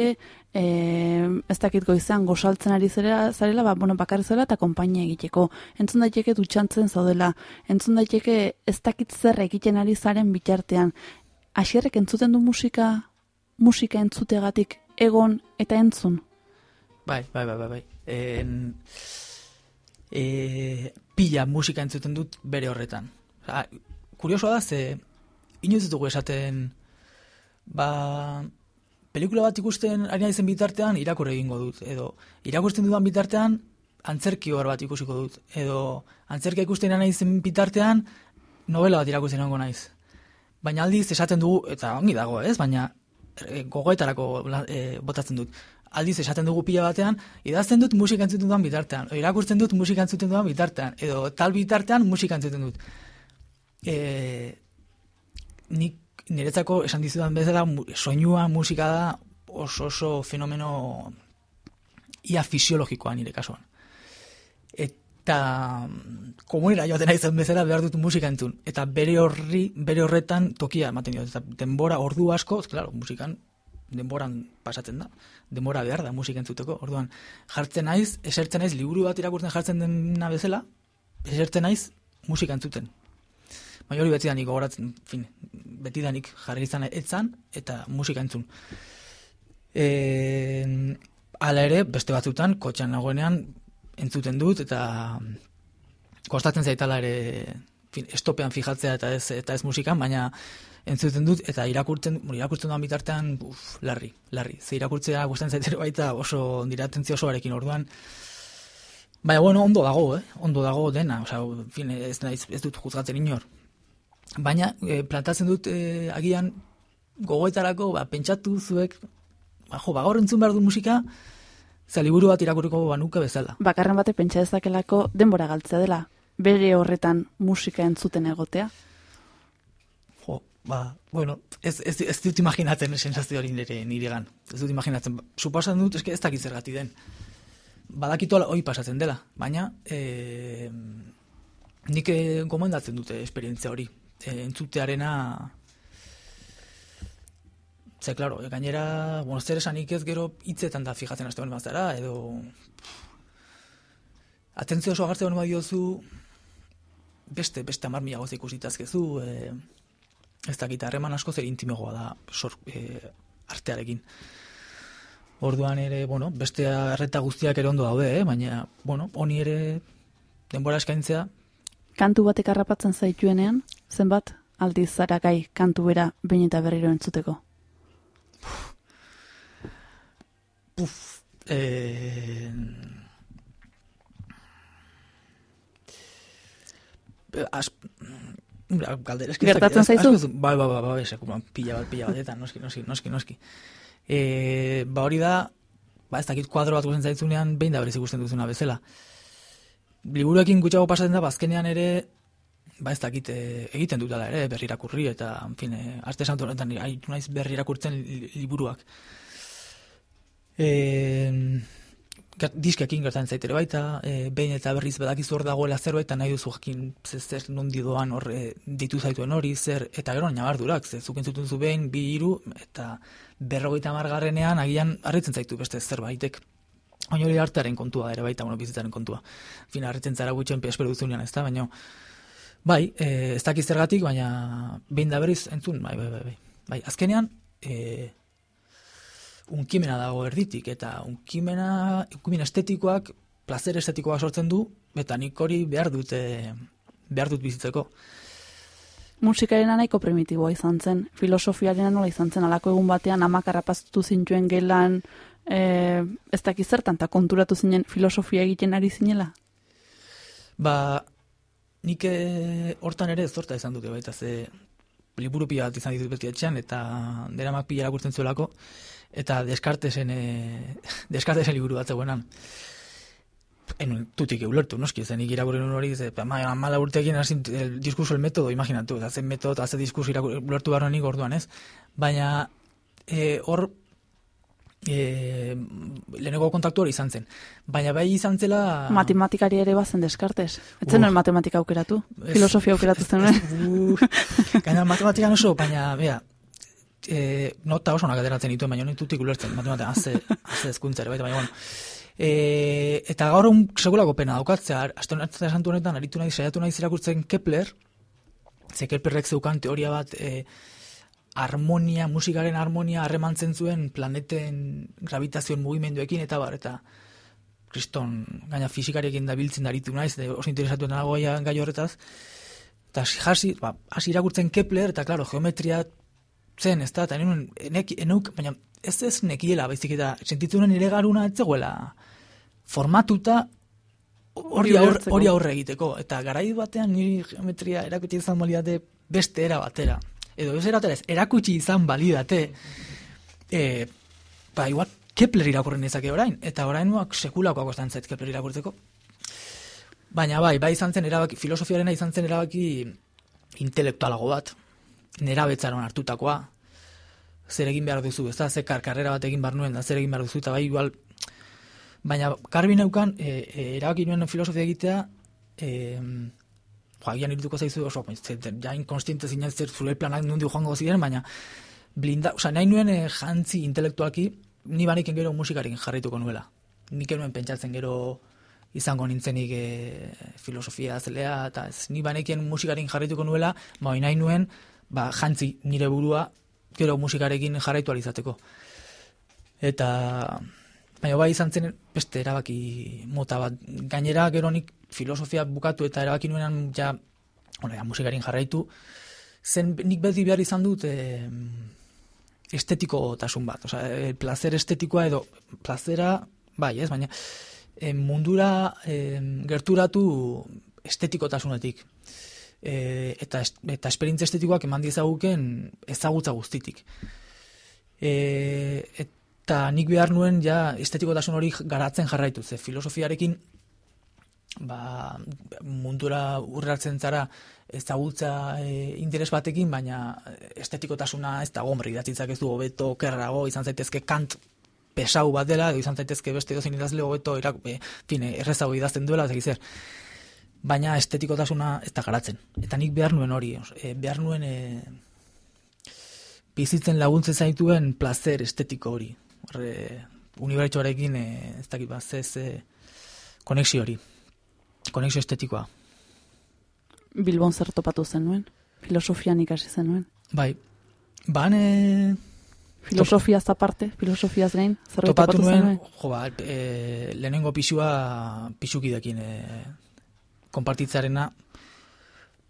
e, ez dakit goizan, gosaltzen ari zera, zarela, ba, bueno, bakarri zela eta konpainia egiteko. Entzun daiteke dutxantzen zaudela. Entzun daiteke ez dakit zer egiten ari zaren bitartean. Asierrek entzuten du musika, musika entzutegatik egon eta entzun. Bai, bai, bai, bai, bai. En, e, pila musika entzuten dut bere horretan. Osa, kuriosoa da, ze inoiz dugu esaten, ba, pelikula bat ikusten ari naizen bitartean irakurri egingo dut. Edo, irakurtzen dudan bitartean, antzerki hor bat ikusiko dut. Edo, antzerkia ikusten ari naizen bitartean, novela bat irakurtzen egongo naiz. Baina aldiz esaten dugu, eta ongi dago, ez? Baina e, gogoetarako e, botatzen dut. Aldiz esaten dugu pila batean, idazten dut musika entzuten dudan bitartean, irakurtzen dut musika entzuten dudan bitartean, edo tal bitartean musika entzuten dut. E, nik niretzako esan dizudan bezala soinua musika da oso oso fenomeno ia fisiologikoa nire kasuan. Eta komunera joaten naizen bezala behar dut musika entzun. Eta bere horri, bere horretan tokia ematen diot. Eta denbora ordu asko, claro, musikan denboran pasatzen da. Denbora behar da musika entzuteko. Orduan, jartzen naiz, esertzen naiz, liburu bat irakurtzen jartzen dena bezala, esertzen naiz musika entzuten. Baina hori betidanik gogoratzen, fin, betidanik jarri izan etzan eta musika entzun. E, hala ere, beste batzutan, kotxan nagoenean entzuten dut eta kostatzen zaitala ere fin, estopean fijatzea eta ez, eta ez musikan, baina entzuten dut eta irakurtzen, irakurtzen duan bitartean, uf, larri, larri. Ze irakurtzea gustatzen zaitero baita oso dira atentzio osoarekin orduan, Baina, bueno, ondo dago, eh? Ondo dago dena, en fin, ez, naiz, ez dut juzgatzen inor. Baina, e, plantatzen dut e, agian gogoetarako, ba, pentsatu zuek, ba, jo, ba, gaur entzun behar du musika, za liburu bat irakurriko banuke bezala. Bakarren bate pentsa dezakelako denbora galtzea dela, bere horretan musika entzuten egotea. Ba, bueno, ez, ez, ez dut imaginatzen sensazio hori nire niregan. Ez dut imaginatzen. Suposan dut, eske ez dakit zergatik den. Badakito hoi pasatzen dela, baina e, nik eh, gomendatzen dute esperientzia hori. E, entzutearena Ze, claro, gainera, bueno, zer esanik ez gero hitzetan da fijatzen haste mazara, edo atentzio oso agartzen hori badiozu beste, beste amar mila goza ikusitazkezu, e, ez dakit, harreman asko zer intimegoa da sor, e, artearekin. Orduan ere, bueno, beste arreta guztiak ere ondo daude, eh? baina, bueno, honi ere denbora eskaintzea, Kantu batek harrapatzen zaituenean, zenbat aldiz zara gai kantu bera behin eta berriro entzuteko. puf, eh, as, Hombre, galdera, eski, Gertatzen zaizu? Bai, bai, bai, bai, sekuman, pila bat, pila bat, eta noski, noski, noski, noski. E, ba hori da, ba ez dakit kuadro bat guzen zaitzunean, behin da berriz ikusten duzuna bezala. Liburuekin gutxago pasatzen da, bazkenean ere, ba ez dakit e, egiten dutela ere, berri irakurri, eta, en fin, e, arte santu honetan, haitu naiz berri irakurtzen li- liburuak. E, ger- diskekin gertatzen zaitere baita, e, behin eta berriz badakizu hor dagoela zerbait, eta nahi duzu jakin ze- zer nondi doan hor e, ditu zaituen hori, zer, eta gero nabardurak, ze zuk entzuten zu behin, bi hiru eta berrogeita margarrenean agian harritzen zaitu beste zerbaitek. Baina hori artearen kontua ere baita, bueno, bizitzaren kontua. Fina, harritzen zara gutxen espero duzunean, ez da, baina, bai, e, ez dakiz zergatik, baina behin da berriz entzun, bai, bai, bai, bai. Bai, azkenean, e, unkimena dago erditik, eta unkimena, unkimen estetikoak, plazer estetikoak sortzen du, eta nik hori behar dut, e, behar dut bizitzeko. Musikarena nahiko primitiboa izan zen, filosofiarena nola izan zen, alako egun batean amak harrapaztu zintuen gelan, e, ez dakiz zertan, eta konturatu zinen filosofia egiten ari zinela? Ba, nik eh, hortan ere zorta izan dute baita, ze liburu pila bat izan ditut beti etxean, eta deramak pila irakurtzen zuelako, eta deskartesen, e, deskartesen liburu bat zegoenan. Enun, tutik eulertu, noski, zen nik irakurri nuen hori, ze, ma, mala urtekin hasi el diskurso, el metodo, imaginatu, eta zen metodo, eta ze diskurso irakurri ulertu behar nik orduan, ez? Baina, e, hor, e, lehenengo kontaktu hori izan zen. Baina bai izan zela... Matematikari ere bazen deskartes. Ez zenuen Uf. matematika aukeratu, filosofia aukeratu zenuen. Uf, Gaina matematikan oso, baina, bea, e, nota oso onak ateratzen dituen, baina nitutik ulertzen, matematikan haze, haze ezkuntza ere, baita, baina, bueno. E, eta gaur un segulako pena daukatzea, astronautza santu honetan, aritu nahi, saiatu nahi irakurtzen Kepler, ze Keplerrek zeukan teoria bat, e, harmonia, musikaren harmonia harremantzen zuen planeten gravitazioen mugimenduekin, eta bar, eta kriston, gaina fisikariekin da biltzen daritu naiz, de oso interesatu nagoia gai horretaz, eta hasi, ba, hasi irakurtzen Kepler, eta klaro, geometria zen, ez da, eta nuen, enek, enuk, baina ez ez nekiela, baizik eta sentitzen nuen nire garuna ez zegoela formatuta hori aur, hori aurre egiteko, eta garai batean niri geometria erakutsi izan balidate beste era batera, edo ez era batera ez, erakutsi izan balidate, e, ba, igual, Kepler irakurren nezake orain, eta orain nuak sekulakoak ostan zait Kepler irakurtzeko. Baina bai, bai izan zen erabaki, filosofiarena izan zen erabaki intelektualago bat, nera betzaron hartutakoa, zer egin behar duzu, ez da, ze kar, karrera bat egin behar nuen, da zer egin behar duzu, eta bai igual, baina garbi neukan, e, e, erabaki nuen filosofia egitea, e, jo, agian irituko zaizu oso, ze- ze- ja inkonstiente zinen zer zure planak nundi joango ziren, baina blinda, oza, nahi nuen eh, jantzi intelektualki, ni baneken gero musikarekin jarraituko nuela. Nik nuen pentsatzen gero izango nintzenik e, filosofia zelea, eta ez, ni banekien musikarekin jarraituko nuela, ba, nahi nuen, ba, jantzi nire burua gero musikarekin jarraitu ahal izateko. Eta, baina bai izan zen beste erabaki mota bat. Gainera, gero nik filosofia bukatu eta erabaki nuenan ja, bueno, ja, musikarekin jarraitu, zen nik beti behar izan dut e, estetiko tasun bat. Osea, e, placer estetikoa edo plazera, bai ez, baina e, mundura e, gerturatu estetiko-tasunetik. E, eta, eta esperientzia estetikoak eman diezaguken ezagutza guztitik. E, eta nik behar nuen ja estetikotasun hori garatzen jarraitu, ze filosofiarekin ba, mundura urratzen zara ezagutza e, interes batekin, baina estetikotasuna ez dago hombre, idatzitzak ez du hobeto kerrago, izan zaitezke kant pesau bat dela, izan zaitezke beste dozein idazle hobeto irak, e, fine, errezago idazten duela, ez zer. Baina estetikotasuna ez da garatzen. Eta nik behar nuen hori, e, behar nuen e, bizitzen laguntzen zaituen placer estetiko hori. Horre, unibertsuarekin, e, ez dakit bat, ez e, konexio hori. Konexio estetikoa. Bilbon zer topatu zenuen? Filosofian ikasi zenuen? Bai, bane Filosofiaz aparte, filosofiaz gain, zerbait topatu topatu nuen, zenuen? jo ba, e, lehenengo pisua pisukidekin e, konpartitzarena,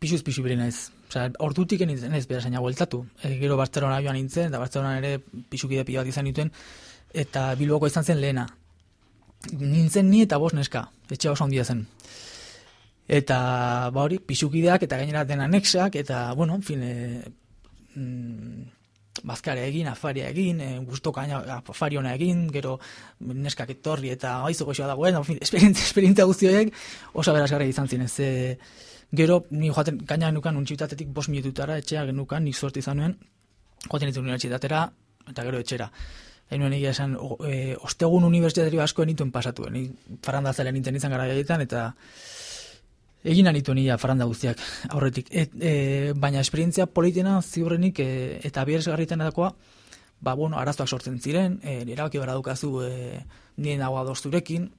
pisuz pisu bere naiz. Osea, ordutik eniz, ez behar zaina bueltatu. E, gero Bartzelona joan nintzen, eta Bartzelona ere pisukide pila bat izan nituen, eta Bilboko izan zen lehena. Nintzen ni eta bos neska, etxe oso handia zen. Eta, ba hori, pisukideak eta gainera den anexak, eta, bueno, en fin, e, mm, bazkara egin, afaria egin, e, gustoka afari ona egin, gero neskak etorri eta aizu goxoa dagoen, esperientzia, esperientzia guztioek oso berazgarri izan zinez. E, gero, ni joaten, gaina nukan untxibitatetik bos minututara, etxea genukan, nik sorti izan nuen, joaten nintzen unibertsitatera, eta gero etxera. Hain nuen egia esan, o, e, ostegun unibertsitario asko enituen pasatu, ni faranda zela nintzen izan gara eta egin anitu nia faranda guztiak aurretik. Et, e, baina esperientzia politena ziurrenik e, eta abieresgarritenetakoa, ba, bueno, arazoak sortzen ziren, e, erabaki behar dukazu e, nien hau ados zurekin,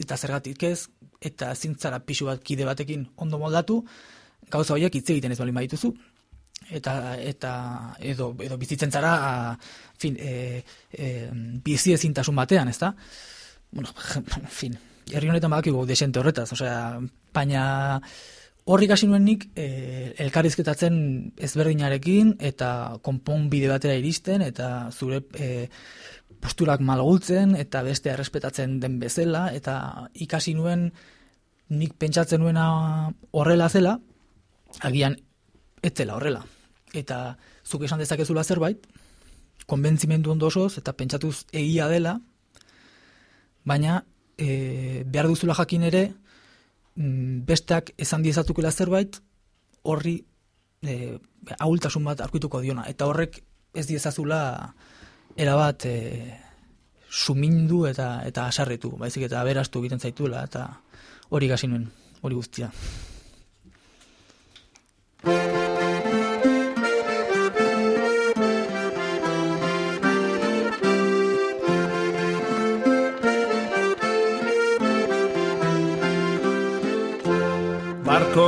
eta zergatik ez, eta zintzara pixu bat kide batekin ondo moldatu, gauza horiek hitz egiten ez bali badituzu, eta eta edo edo bizitzen zara a, fin, e, e, bizi ezintasun batean, ezta? Bueno, en fin, herri honetan badakigu desente horretaz, osea, baina horrik hasi nuen nik e, elkarrizketatzen ezberdinarekin eta konponbide batera iristen eta zure e, posturak malgultzen eta beste errespetatzen den bezala eta ikasi nuen nik pentsatzen nuena horrela zela, agian ez zela horrela. Eta zuk esan dezakezula zerbait, konbentzimendu ondo osoz eta pentsatuz egia dela, baina e, behar duzula jakin ere mm, besteak esan diezatukela zerbait horri e, ahultasun bat aurkituko diona eta horrek ez diezazula erabat e, sumindu eta eta asarretu, baizik eta aberastu egiten zaituela eta hori gasi nuen, hori guztia.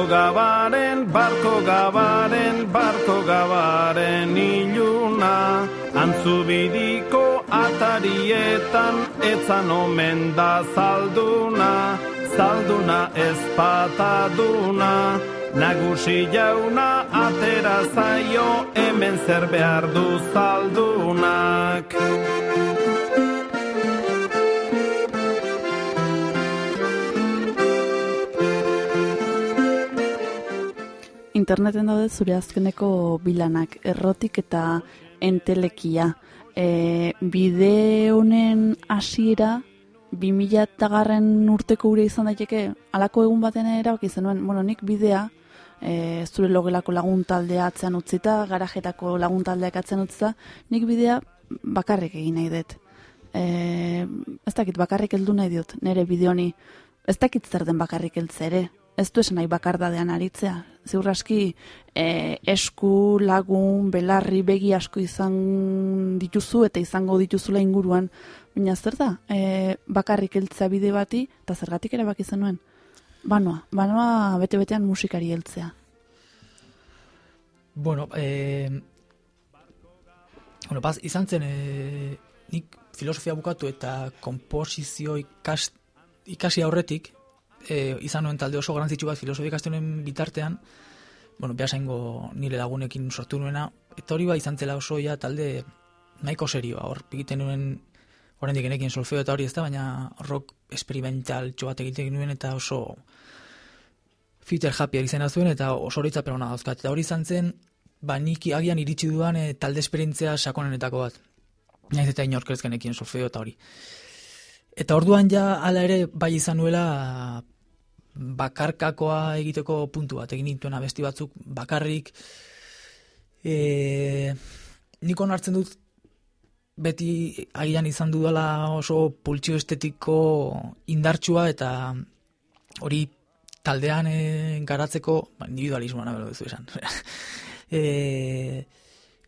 Gabaren, barko gabaren, barko gabaren iluna. Antzubidiko atarietan etzan omen da zalduna. Zalduna ez pataduna. Nagusi jauna atera zaio hemen zer behar du zaldunak Interneten daude zure azkeneko bilanak, errotik eta entelekia. E, bide honen hasiera 2000 eta garren urteko gure izan daiteke, alako egun baten erabaki zenuen, bueno, nik bidea, e, zure logelako laguntaldea atzean utzita, garajetako laguntaldeak atzean utzita, nik bidea bakarrik egin nahi dut. E, ez dakit bakarrik heldu nahi diot, nire bide honi. Ez dakit zer den bakarrik heltze ere. Ez du esan nahi bakardadean aritzea. Ziurraski e, esku, lagun, belarri, begi asko izan dituzu eta izango dituzula inguruan. Baina zer da, e, bakarrik heltzea bide bati, eta zergatik erabaki zenuen? Banoa, banoa bete-betean musikari heltzea. Bueno, eh, bueno, baz, izan zen, eh, nik filosofia bukatu eta komposizio ikas, ikasi aurretik, eh, izan nuen talde oso garrantzitsu bat filosofia ikasten nuen bitartean, bueno, behasaingo nire lagunekin sortu nuena, eta hori ba izan zela oso ja talde nahiko serioa, hor egiten nuen oraindik genekin solfeo eta hori ez da, baina rock experimental bat egiten nuen eta oso Fitter Happier izena zuen eta oso horitzapen hona dauzkat. Eta hori izan zen, ba nik agian iritsi dudan e, talde esperientzia sakonenetako bat. Naiz eta inork ez genekin solfeo eta hori. Eta orduan ja hala ere bai izan nuela bakarkakoa egiteko puntu bat egin dituen abesti batzuk bakarrik e, nik onartzen dut beti agian izan dudala oso pultsio estetiko indartsua eta hori taldean e, garatzeko ba, individualismoa nahi duzu esan. e,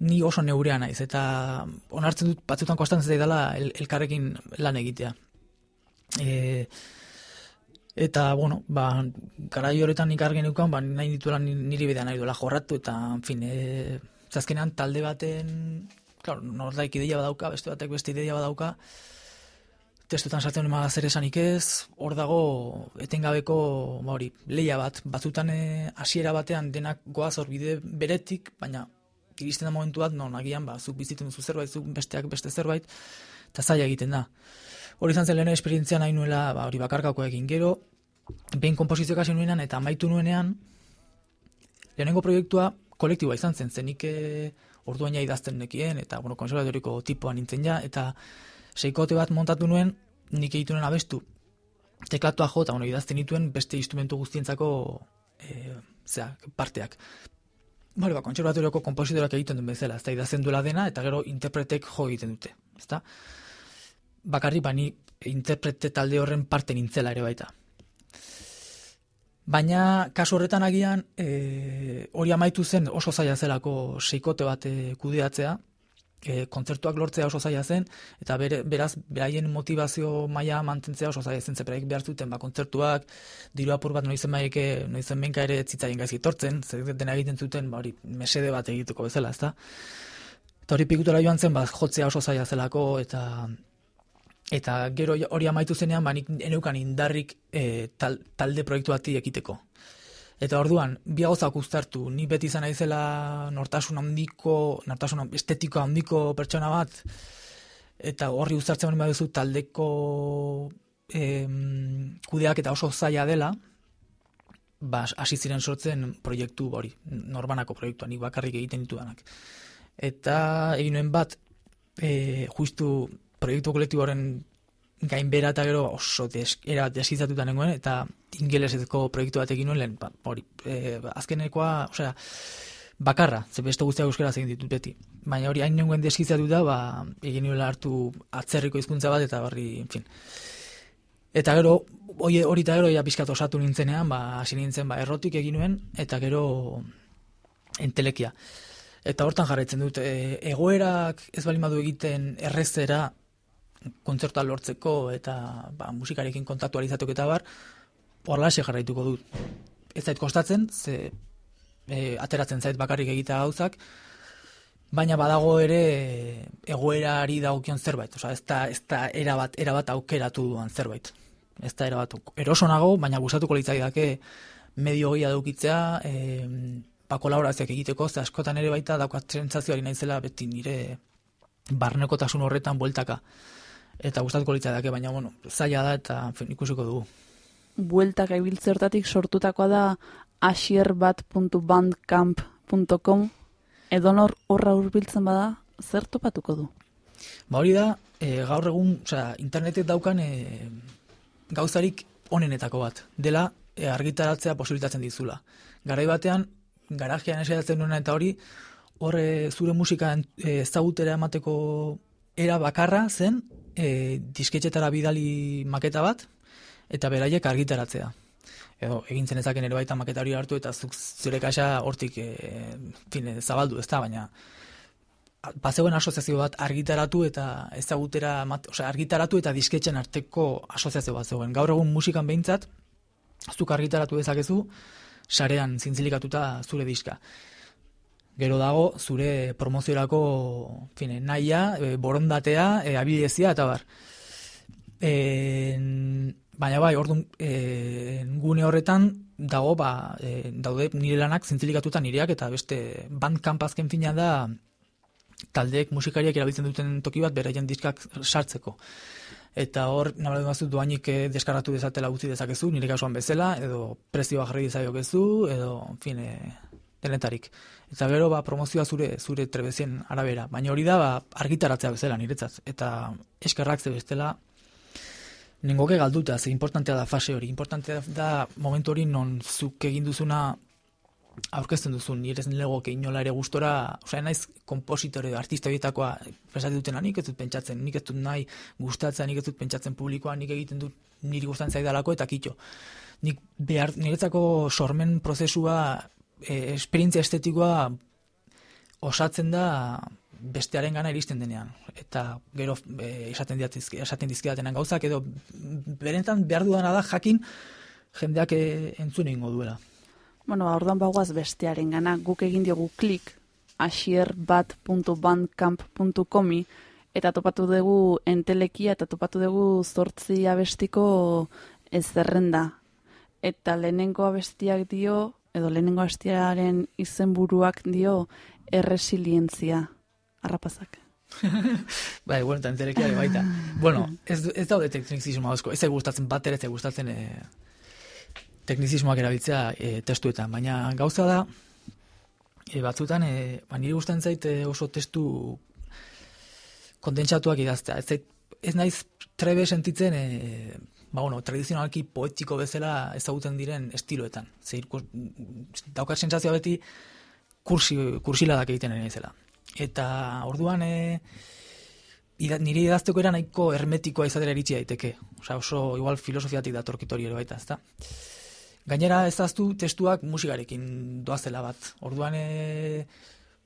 ni oso neurea naiz eta onartzen dut batzutan kostan dela el, elkarrekin lan egitea. E, eta, bueno, ba, garai horretan nik argen eukan, ba, nahi dituela niri bidea nahi duela jorratu, eta, en fin, e, zazkenean talde baten, claro, nordaik ideia badauka, beste batek beste ideia badauka, testutan sartzen ema zer esanik ez, hor dago etengabeko, ba hori, leia bat, batzutan e, hasiera batean denak goaz hor bide beretik, baina iristen da momentu bat, non agian, ba, zuk bizitzen duzu zerbait, zuk besteak beste zerbait, eta zaila egiten da. Hori izan zen lehen esperientzia nahi nuela, ba, hori bakarkako egin gero, behin komposizio kasi nuenean eta amaitu nuenean, lehenengo proiektua kolektiboa izan zen, zenik e, orduan ja idazten nekien, eta, bueno, konservatoriko tipoa nintzen ja, eta seikote bat montatu nuen, nik egiten nuen abestu, teklatua jo, eta, bueno, idazten nituen beste instrumentu guztientzako e, zera, parteak. Bale, ba, kontserbatorioko kompositorak egiten duen bezala, ez da, duela dena, eta gero interpretek jo egiten dute, ez da? Bakarri, bani interprete talde horren parte nintzela ere baita. Baina, kasu horretan agian, e, hori amaitu zen oso zaila zelako seikote bat e, kudeatzea, e, kontzertuak lortzea oso zaila zen, eta bere, beraz, beraien motivazio maila mantentzea oso zaila zen, zeperaik behar zuten, ba, kontzertuak, diru apur bat noizen maike, noizen menka ere zitzaien gaizki tortzen, dena egiten zuten, ba, hori, mesede bat egituko bezala, ezta? Eta hori pikutora joan zen, ba, jotzea oso zaila zelako, eta eta gero hori amaitu zenean, ba, nik eneukan indarrik e, tal, talde proiektu bati ekiteko. Eta orduan, bi gauzak uztartu, ni beti izan naizela nortasun handiko, nortasun estetiko handiko pertsona bat, eta horri uztartzen bali baduzu taldeko em, kudeak eta oso zaila dela, ba, hasi ziren sortzen proiektu hori, norbanako proiektua, nik bakarrik egiten ditudanak. Eta egin bat, e, justu proiektu kolektiboaren gainbera eta gero oso des, era deskizatuta nengoen, eta ingelesezko proiektu bat egin nuen lehen, ba, hori, e, azkenekoa, osea, bakarra, ze beste guztiak euskara egin ditut beti. Baina hori hain nengoen deskizatuta, ba, egin nuela hartu atzerriko hizkuntza bat, eta barri, en. Eta gero, hori hori eta gero, ja pizkat osatu nintzenean, ba, hasi nintzen, ba, errotik egin nuen, eta gero entelekia. Eta hortan jarraitzen dut, e, egoerak ez bali badu egiten errezera kontzertua lortzeko eta ba, musikarekin kontaktu alizatuko eta bar, horlaxe jarraituko dut. Ez zait kostatzen, ze e, ateratzen zait bakarrik egitea gauzak, baina badago ere egoerari dagokion zerbait, Osa, ez da, ez da erabat, erabat aukeratu duan zerbait. Ez da erabat eroso nago, baina gustatuko litzaidake medio gila daukitzea, e, ba, kolaborazioak egiteko, ze askotan ere baita daukat sentsazioari naizela beti nire barnekotasun horretan bueltaka. Eta gustatuko litzateke, baina bueno, zaila da eta fin, ikusiko dugu. Bueltaka ibiltzertatik sortutakoa da asierbat.bandcamp.com edonor horra hurbiltzen bada, zer topatuko du? Ba hori da, e, gaur egun, osea, internetek daukan e, gauzarik onenetako bat. Dela, e, argitaratzea posibilitatzen dizula. Garai batean, garajean esaiatzen nuena eta hori, horre zure musika ezagutera emateko era bakarra zen, e, disketxetara bidali maketa bat, eta beraiek argitaratzea. edo egin zenezaken ere baita maketa hori hartu eta zuk zure kaxa hortik e, fin, zabaldu, ez da, baina bazegoen asoziazio bat argitaratu eta ezagutera, osea, argitaratu eta disketxen arteko asoziazio bat zegoen. Gaur egun musikan behintzat, zuk argitaratu dezakezu, sarean zintzilikatuta zure diska. Gero dago, zure promoziorako fine, nahia, e, borondatea, e, abilezia eta bar. E, baina bai, orduan, e, gune horretan dago, ba, e, daude nire lanak zintzilikatuta nireak eta beste bandcamp azken fina da taldeek musikariak erabiltzen duten toki bat beraien diskak sartzeko. Eta hor, nabaldu doainik eh, deskargatu dezatela utzi dezakezu, nire kasuan bezala, edo prezioa jarri dezaiokezu, edo, en fin, e, denetarik. Eta gero, ba, promozioa zure zure trebezien arabera. Baina hori da, ba, argitaratzea bezala niretzat. Eta eskerrak ze bestela, nengoke galduta, ze importantea da fase hori. Importantea da momentu hori non zuk egin duzuna aurkezten duzu, nire ez legoke inola ere gustora, osea, naiz kompositore, artista horietakoa pesat dutena, nik ez dut pentsatzen, nik ez dut nahi gustatzen, nik ez dut pentsatzen publikoa, nik egiten dut niri gustatzen zaidalako eta kitxo. Nik behar, niretzako sormen prozesua, e, esperientzia estetikoa osatzen da bestearen gana iristen denean. Eta gero e, esaten, diatizki, esaten dizkidatenan gauzak, edo berentan behar dudana da jakin jendeak e, entzun egingo duela. Bueno, ba, orduan bagoaz bestearen gana, guk egin diogu klik asierbat.bandcamp.comi eta topatu dugu entelekia eta topatu dugu zortzi abestiko zerrenda. Eta lehenengo abestiak dio, edo lehenengo abestiaren izenburuak dio erresilientzia. Arrapazak. bai, bueno, eta entelekia ere baita. bueno, ez, ez daude teknizismo asko, ez gustatzen bat ere, ez gustatzen e, teknizismoak erabiltzea e, testuetan, baina gauza da, e, batzutan, e, ba, niri gustatzen zait e, oso testu kondentsatuak idaztea. Ez, ez naiz trebe sentitzen, e, ba, bueno, tradizionalki poetiko bezala ezagutzen diren estiloetan. Zeir, daukat sensazioa beti kursi, kursiladak egiten ere zela. Eta orduan, e, nire idazteko era nahiko hermetikoa izatera iritsi daiteke. Osa, oso igual filosofiatik datorkitori ere baita, ezta? Gainera ez daztu testuak musikarekin doazela bat. Orduan, e,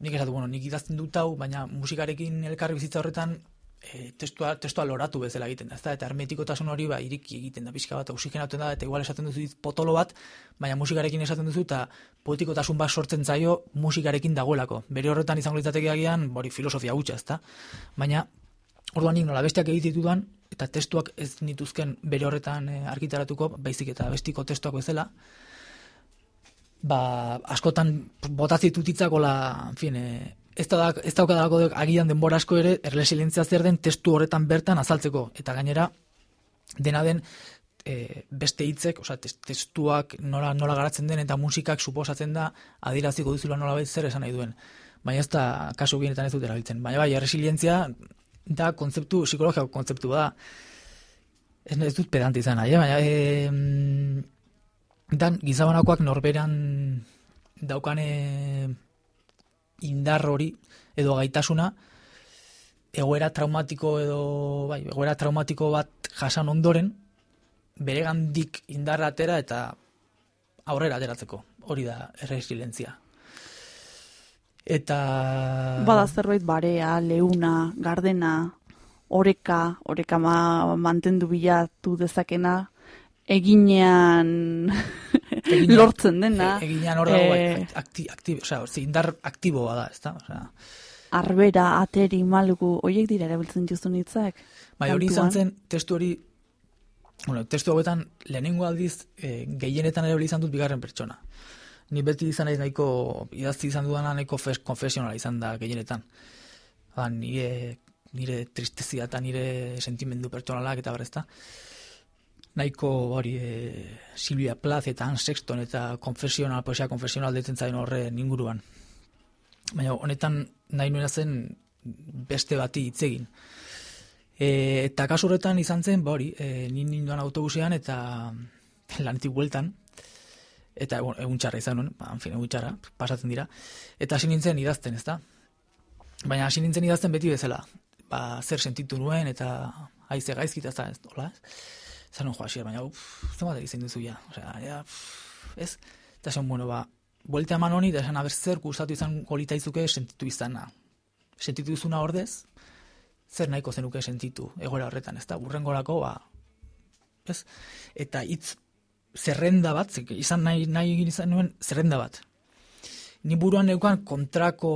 nik esatu, bueno, nik idazten dut hau, baina musikarekin elkarri bizitza horretan e, testua, testua loratu bezala egiten da. Ezta? Eta hermetikotasun hori ba, iriki egiten da pixka bat, oxigenatzen da, eta igual esaten duzu potolo bat, baina musikarekin esaten duzu, eta poetikotasun bat sortzen zaio musikarekin dagoelako. Bere horretan izango litzateke agian, bori filosofia gutxa, ezta? Baina, orduan nik nola besteak egititudan, eta testuak ez nituzken bere horretan e, argitaratuko, baizik eta bestiko testuak bezala, ba, askotan botazitut itzakola, en fin, e, ez, da, ez daukadalako agian denbora asko ere, erresilientzia zer den testu horretan bertan azaltzeko, eta gainera, dena den, e, beste hitzek, osea, testuak nola, nola garatzen den eta musikak suposatzen da adiraziko duzula nola zer esan nahi duen. Baina ez da kasu gienetan ez dut erabiltzen. Baina bai, erresilientzia da kontzeptu, psikologiako kontzeptu da. Ez, ez dut pedante izan nahi, eh? baina e, dan gizabanakoak norberan daukane indar hori edo gaitasuna egoera traumatiko edo bai, egoera traumatiko bat jasan ondoren beregandik indarra atera eta aurrera ateratzeko. Hori da erresilientzia. Eta... Bada zerbait barea, leuna, gardena, oreka, oreka ma, mantendu bilatu dezakena, eginean lortzen dena. E, eginean hor dago, eh, akti, akti, osea, indar aktiboa da, ezta? Osea, arbera, ateri, malgu, hoiek dira erabiltzen juzun hitzak. bai, hori izan zen testu hori, bueno, testu hauetan lehenengo aldiz e, gehienetan erabili izan dut bigarren pertsona. Ni beti izan naiz nahiko, idazti izan dudana nahiko fes, konfesionala izan da gehienetan. Ba, nire, nire tristezia eta nire sentimendu pertsonalak eta berrezta. Nahiko hori e, Silvia Plath eta Anne Sexton eta konfesional, poesia konfesional detzen zain horren inguruan. Baina honetan nahi nuena zen beste bati hitz egin. E, eta kasu horretan izan zen, ba hori, e, nin ninduan autobusean eta lanetik bueltan, eta egun, egun txarra izan nuen, ba, en fin, egun txarra, pasatzen dira, eta hasi nintzen idazten, ezta? Baina hasi nintzen idazten beti bezala, ba, zer sentitu nuen, eta haize gaizkita, ez da, ez, hola, ez? Zer non joasier, baina, uff, zenbat egiten duzu ja. Osea, ja, pff, ez? Eta esan, bueno, ba, buelta eman honi, eta esan, aber zer gustatu izan kolita izuke sentitu izana. Sentitu izuna ordez, zer nahiko zenuke sentitu egoera horretan, ez da, burrengorako, ba, ez? Eta hitz zerrenda bat, izan nahi, nahi izan nuen zerrenda bat. Ni buruan neukan kontrako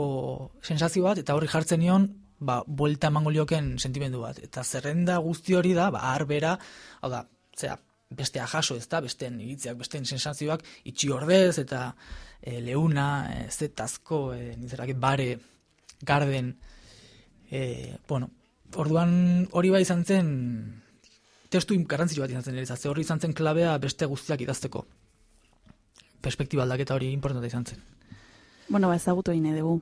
sensazio bat, eta horri jartzen nion, ba, buelta emango lioken sentimendu bat. Eta zerrenda guzti hori da, ba, arbera, hau da, zera, bestea jaso ez da, besteen iritziak, besteen sensazioak, itxi ordez, eta e, leuna, e, zetazko, e, nizerake, bare, garden, e, bueno, orduan hori bai izan zen, testu garrantzitsu bat izan zen, niretzat, ze hori izan zen klabea beste guztiak idazteko. Perspektiba aldaketa hori importante izan zen. Bueno, ba, ezagutu egin dugu.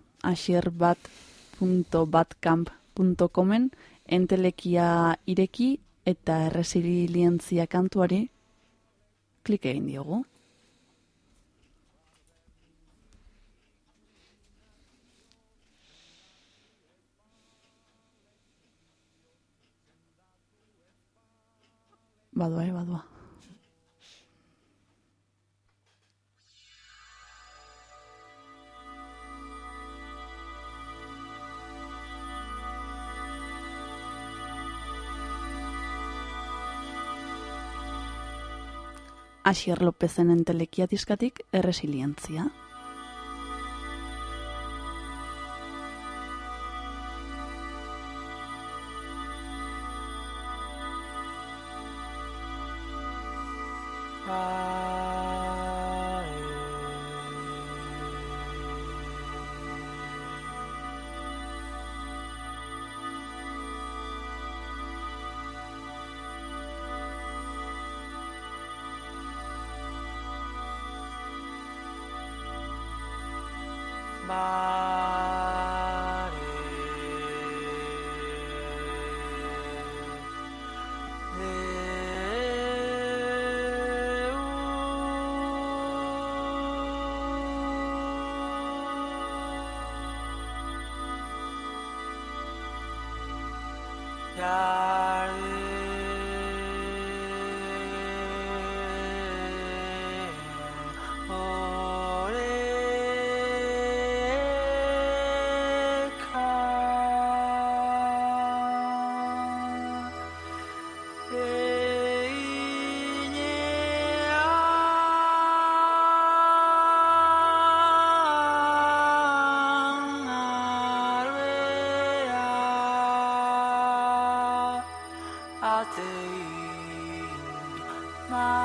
asierbat.batcamp.comen entelekia ireki eta resilientzia kantuari klik egin diogu. Badoa, eh, badoa. Asier Lopezen entelekia diskatik erresilientzia. thing. My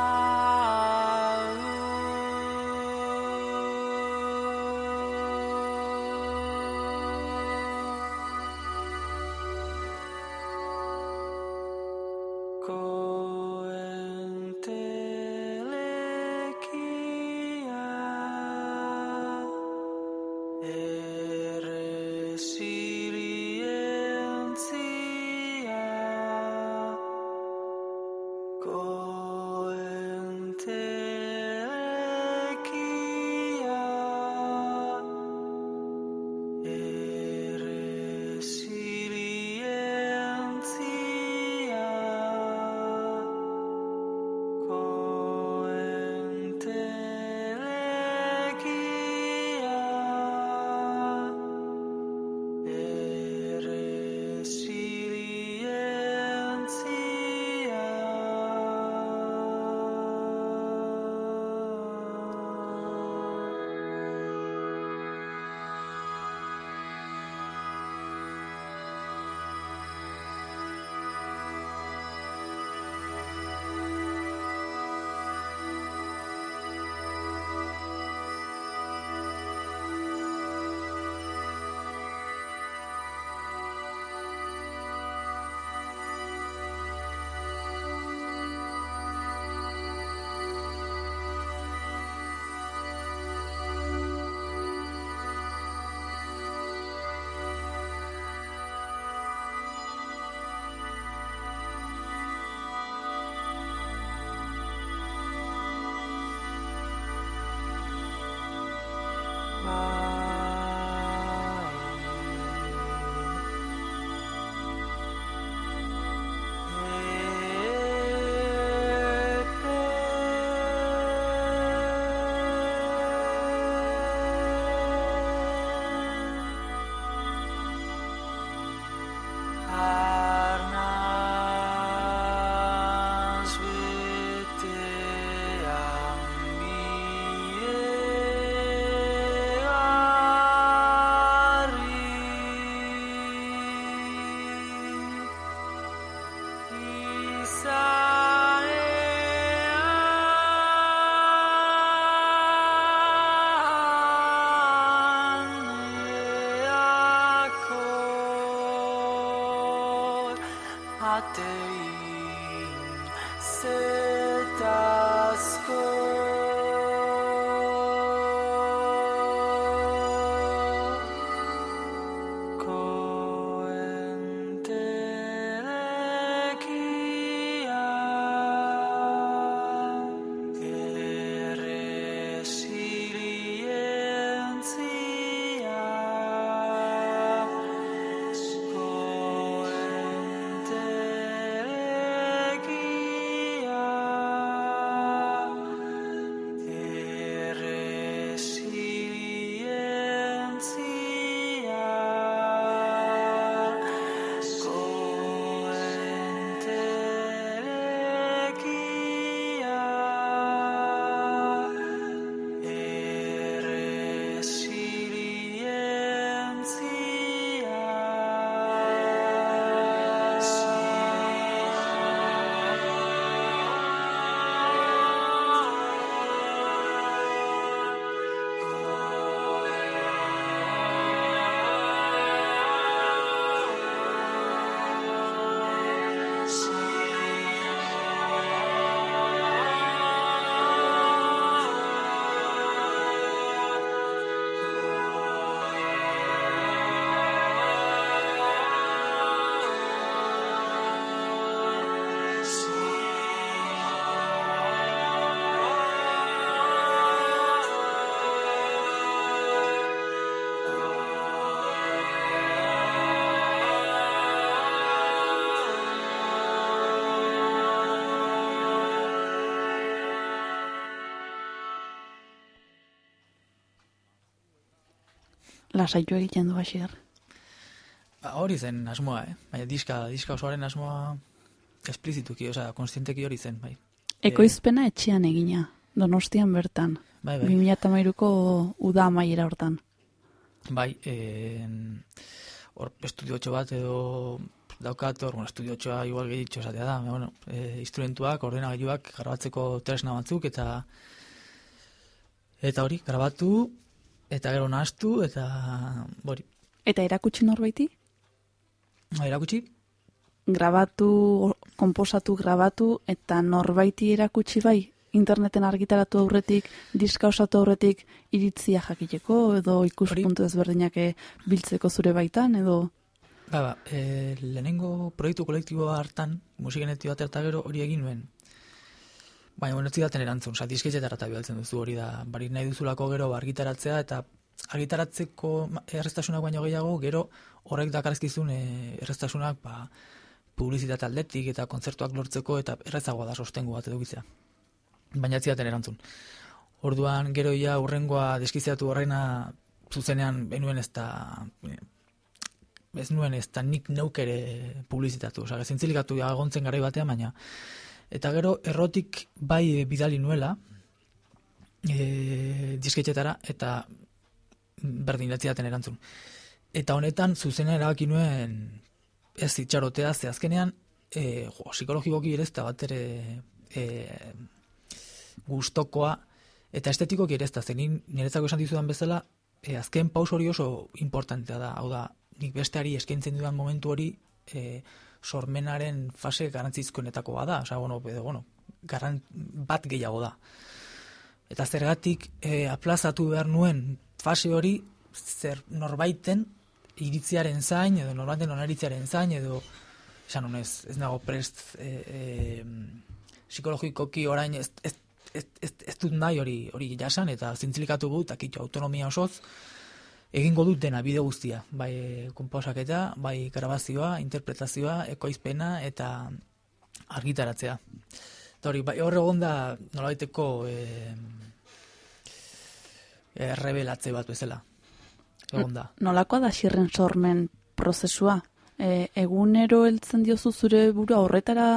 Lasaitu egiten du Basier. Ba, hori zen asmoa, eh? Baina diska, diska osoaren asmoa esplizituki, osea, konstienteki hori zen, bai. Ekoizpena etxean egina, donostian bertan. Bai, bai. 2008ko uda amaiera hortan. Bai, en, hor estudiotxo bat edo daukat, hor, bueno, estudiotxoa igual gehitxo esatea da, bueno, e, instrumentuak, ordenagailuak, grabatzeko tresna batzuk, eta eta hori, grabatu, eta gero nahastu, eta hori, Eta erakutsi norbaiti? erakutsi, Grabatu, konposatu, grabatu, eta norbaiti erakutsi bai? Interneten argitaratu aurretik, diska osatu aurretik, iritzia jakiteko, edo ikuspuntu ezberdinak eh, biltzeko zure baitan, edo... Ba, ba, e, lehenengo proiektu kolektiboa hartan, musikenetio bat eta gero hori egin nuen. Baina, bueno, ez zidaten erantzun, oza, disketxetara eta bialtzen duzu hori da, bari nahi duzulako gero argitaratzea, eta argitaratzeko erreztasunak baino gehiago, gero horrek dakarazkizun e, erreztasunak, ba, publizitate aldetik eta kontzertuak lortzeko, eta errezagoa da sostengu bat edukitzea. Baina ez zidaten erantzun. Orduan, gero ja urrengoa deskiziatu horrena zuzenean benuen ez da ez nuen ez da nik neuk ere publizitatu, osea, zintzilikatu agontzen garai batean, baina eta gero errotik bai e, bidali nuela e, disketxetara eta berdin letziaten erantzun. Eta honetan zuzena erabaki nuen ez itxarotea, ze azkenean e, jo, psikologikoki ere ez da bat ere e, gustokoa eta estetikoki ere ez da, zenin niretzako esan dizudan bezala, e, azken paus hori oso importantea da, hau da, nik besteari eskaintzen dudan momentu hori e, sormenaren fase garantzizkoenetako bada, osea, bueno, edo, bueno, garant, bat gehiago da. Eta zergatik e, aplazatu behar nuen fase hori zer norbaiten iritziaren zain, edo norbaiten onaritziaren zain, edo esan honez, ez nago prest e, e, psikologikoki orain ez, ez, ez, ez, ez dut nahi hori hori jasan, eta zintzilikatu gut, akitxo autonomia osoz, egingo dut dena bide guztia, bai e, konposaketa, bai grabazioa, interpretazioa, ekoizpena eta argitaratzea. Eta hori, bai hor egon da nolabaiteko e, errebelatze bat bezala. Egon da. Nolakoa da xirren sormen prozesua? E, egunero heltzen diozu zure burua horretara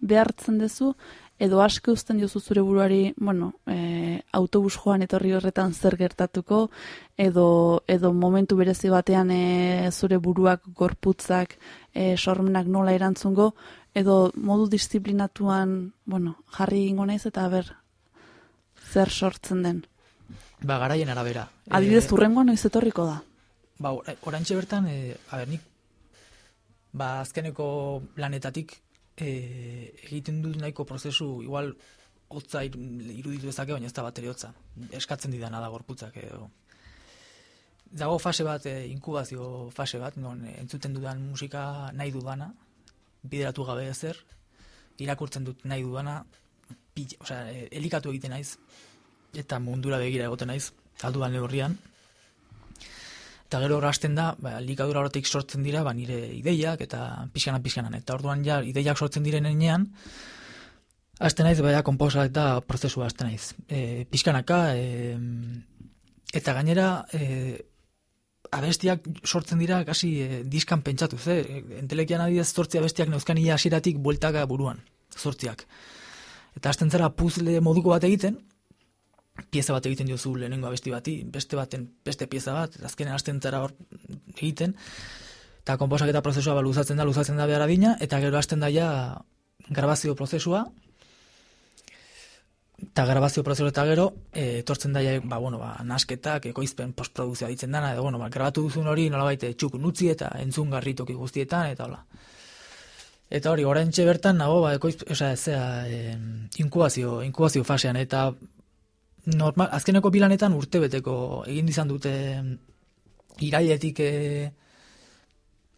behartzen duzu, edo aske uzten diozu zure buruari, bueno, e, autobus joan etorri horretan zer gertatuko, edo, edo momentu berezi batean e, zure buruak, gorputzak, e, sormenak nola erantzungo, edo modu disiplinatuan, bueno, jarri egingo naiz eta ber, zer sortzen den. Ba, garaien arabera. Adibidez, Eh, urrengoa noiz etorriko da. Ba, ora- oraintxe bertan, e, a ber, nik, ba, azkeneko lanetatik e, egiten dut nahiko prozesu, igual, hotza ir- iruditu dezake, baina ez da bat ere hotza. Eskatzen didana da gorputzak edo. Dago fase bat, e, inkubazio fase bat, non entzuten dudan musika nahi dudana, bideratu gabe ezer, irakurtzen dut nahi dudana, pil, osea, e, elikatu egiten naiz, eta mundura begira egoten naiz, alduan neurrian. Eta gero hasten da, ba, likadura horretik sortzen dira, ba, nire ideiak eta pixkanan pixkanan. Eta orduan ja, ideiak sortzen diren enean, hasten naiz, baina komposa eta prozesua hasten naiz. E, pixkanaka, e, eta gainera, e, abestiak sortzen dira kasi e, diskan pentsatuz, eh? Entelekian adidez zortzi abestiak neuzkan ia bueltaka buruan, zortziak. Eta hasten zara puzle moduko bat egiten, pieza bat egiten diozu lehenengo abesti bati, beste baten beste pieza bat, azkenean hasten zara hor egiten, eta konposaketa prozesua ba, luzatzen da, luzatzen da behar adina, eta gero hasten da ja grabazio prozesua, eta grabazio prozesua eta gero, e, etortzen da ja, ba, bueno, ba, nasketak, ekoizpen postprodukzioa ditzen dana, edo, bueno, ba, grabatu duzun hori nolabait eh, txuk nutzi eta entzun toki guztietan, eta hola. Eta hori, orain bertan, nago, ba, ekoiz, osea, zera, e, inkubazio, inkubazio fasean, eta normal, azkeneko bilanetan urtebeteko egin izan dute irailetik e,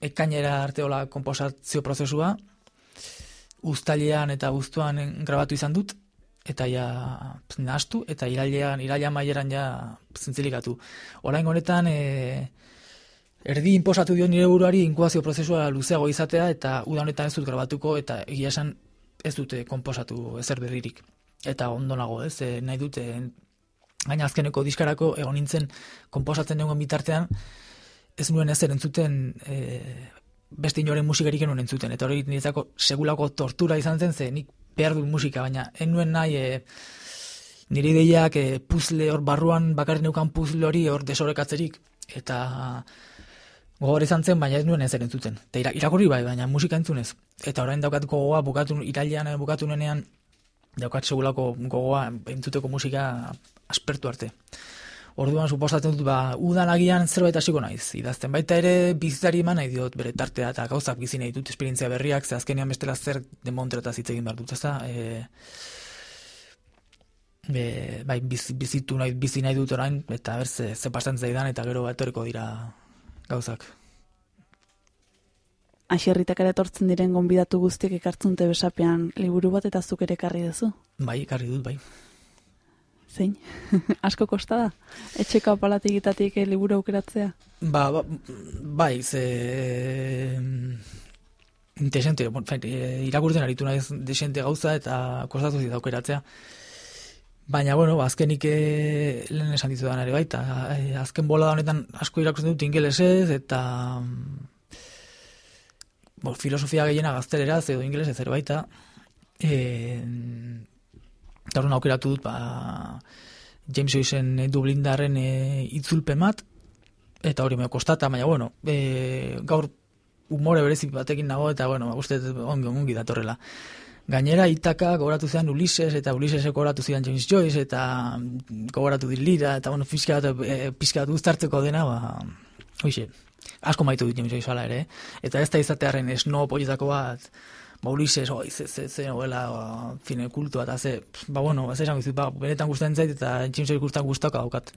ekainera arteola komposazio prozesua, uztailean eta guztuan grabatu izan dut, eta ja nahastu, eta irailean, irailean maieran ja zintzilikatu. Orain honetan, e, erdi inposatu dio nire buruari inkubazio prozesua luzeago izatea, eta uda honetan ez dut grabatuko, eta egia esan ez dute konposatu ezer berririk. Eta ondo nago, ez, e, nahi dute, gaina azkeneko diskarako egon nintzen konposatzen nengoen bitartean, ez nuen ezer entzuten e, beste inoren musikarik enuen entzuten, eta hori niretzako segulako tortura izan zen, ze nik behar dut musika, baina enuen nahi e, nire ideiak e, puzle hor barruan bakarrik neukan puzle hori hor desorekatzerik, eta gogor izan zen, baina ez nuen ezer entzuten. Eta ira, irakurri bai, baina musika entzunez. Eta orain daukat gogoa bukatu, irailean eh, bukatu nenean, daukat segulako gogoa entzuteko musika aspertu arte. Orduan suposatzen dut, ba, udan agian zerbait hasiko naiz. Idazten baita ere bizitzari eman nahi diot bere tartea eta gauzak bizi nahi dut esperientzia berriak, ze azkenean bestela zer demontretaz hitz egin behar dut, ezta? E, e, bai, biz, bizitu nahi, bizi nahi dut orain, eta ber, ze, ze pasatzen zaidan, eta gero etorriko dira gauzak. Aixerritak ere etortzen diren gonbidatu guztiek ekartzunte besapean liburu bat eta zuk ere ekarri duzu. Bai, ekarri dut, bai. Zein? Asko kosta da? Etxeko apalatigitatik eh, liburu aukeratzea? Ba, ba, bai, ze... Interesante, bon, fe, e, irakurtzen aritu naiz desente gauza eta kostatu zit aukeratzea. Baina, bueno, ba, azkenik e, lehen esan ditu ere baita. Azken bola honetan asko irakurtzen dut ingelesez eta bo, filosofia gehiena gazteleraz edo ingelesez ere baita. E, eta aukeratu dut, ba, James Joyceen e, Dublindarren e, itzulpen bat, eta hori me kostata, baina bueno, e, gaur umore berezi batekin nago, eta bueno, uste dut ongi, ongi datorrela. Gainera, itaka gogoratu zean Ulises, eta Ulisesek gogoratu zidan James Joyce, eta gogoratu dit lira, eta bueno, pixka bat, e, guztartzeko dena, ba, hoxe, asko maitu dut James Joyce ala ere, eh? eta ez da izatearen esno poietako bat, ba, Ulises, oi, ze, ze, ze novela, fine, kultua, eta ze, ba, bueno, ba, ze esan ba, benetan gustatzen zait, eta James Joyce gustan gustaka daukat.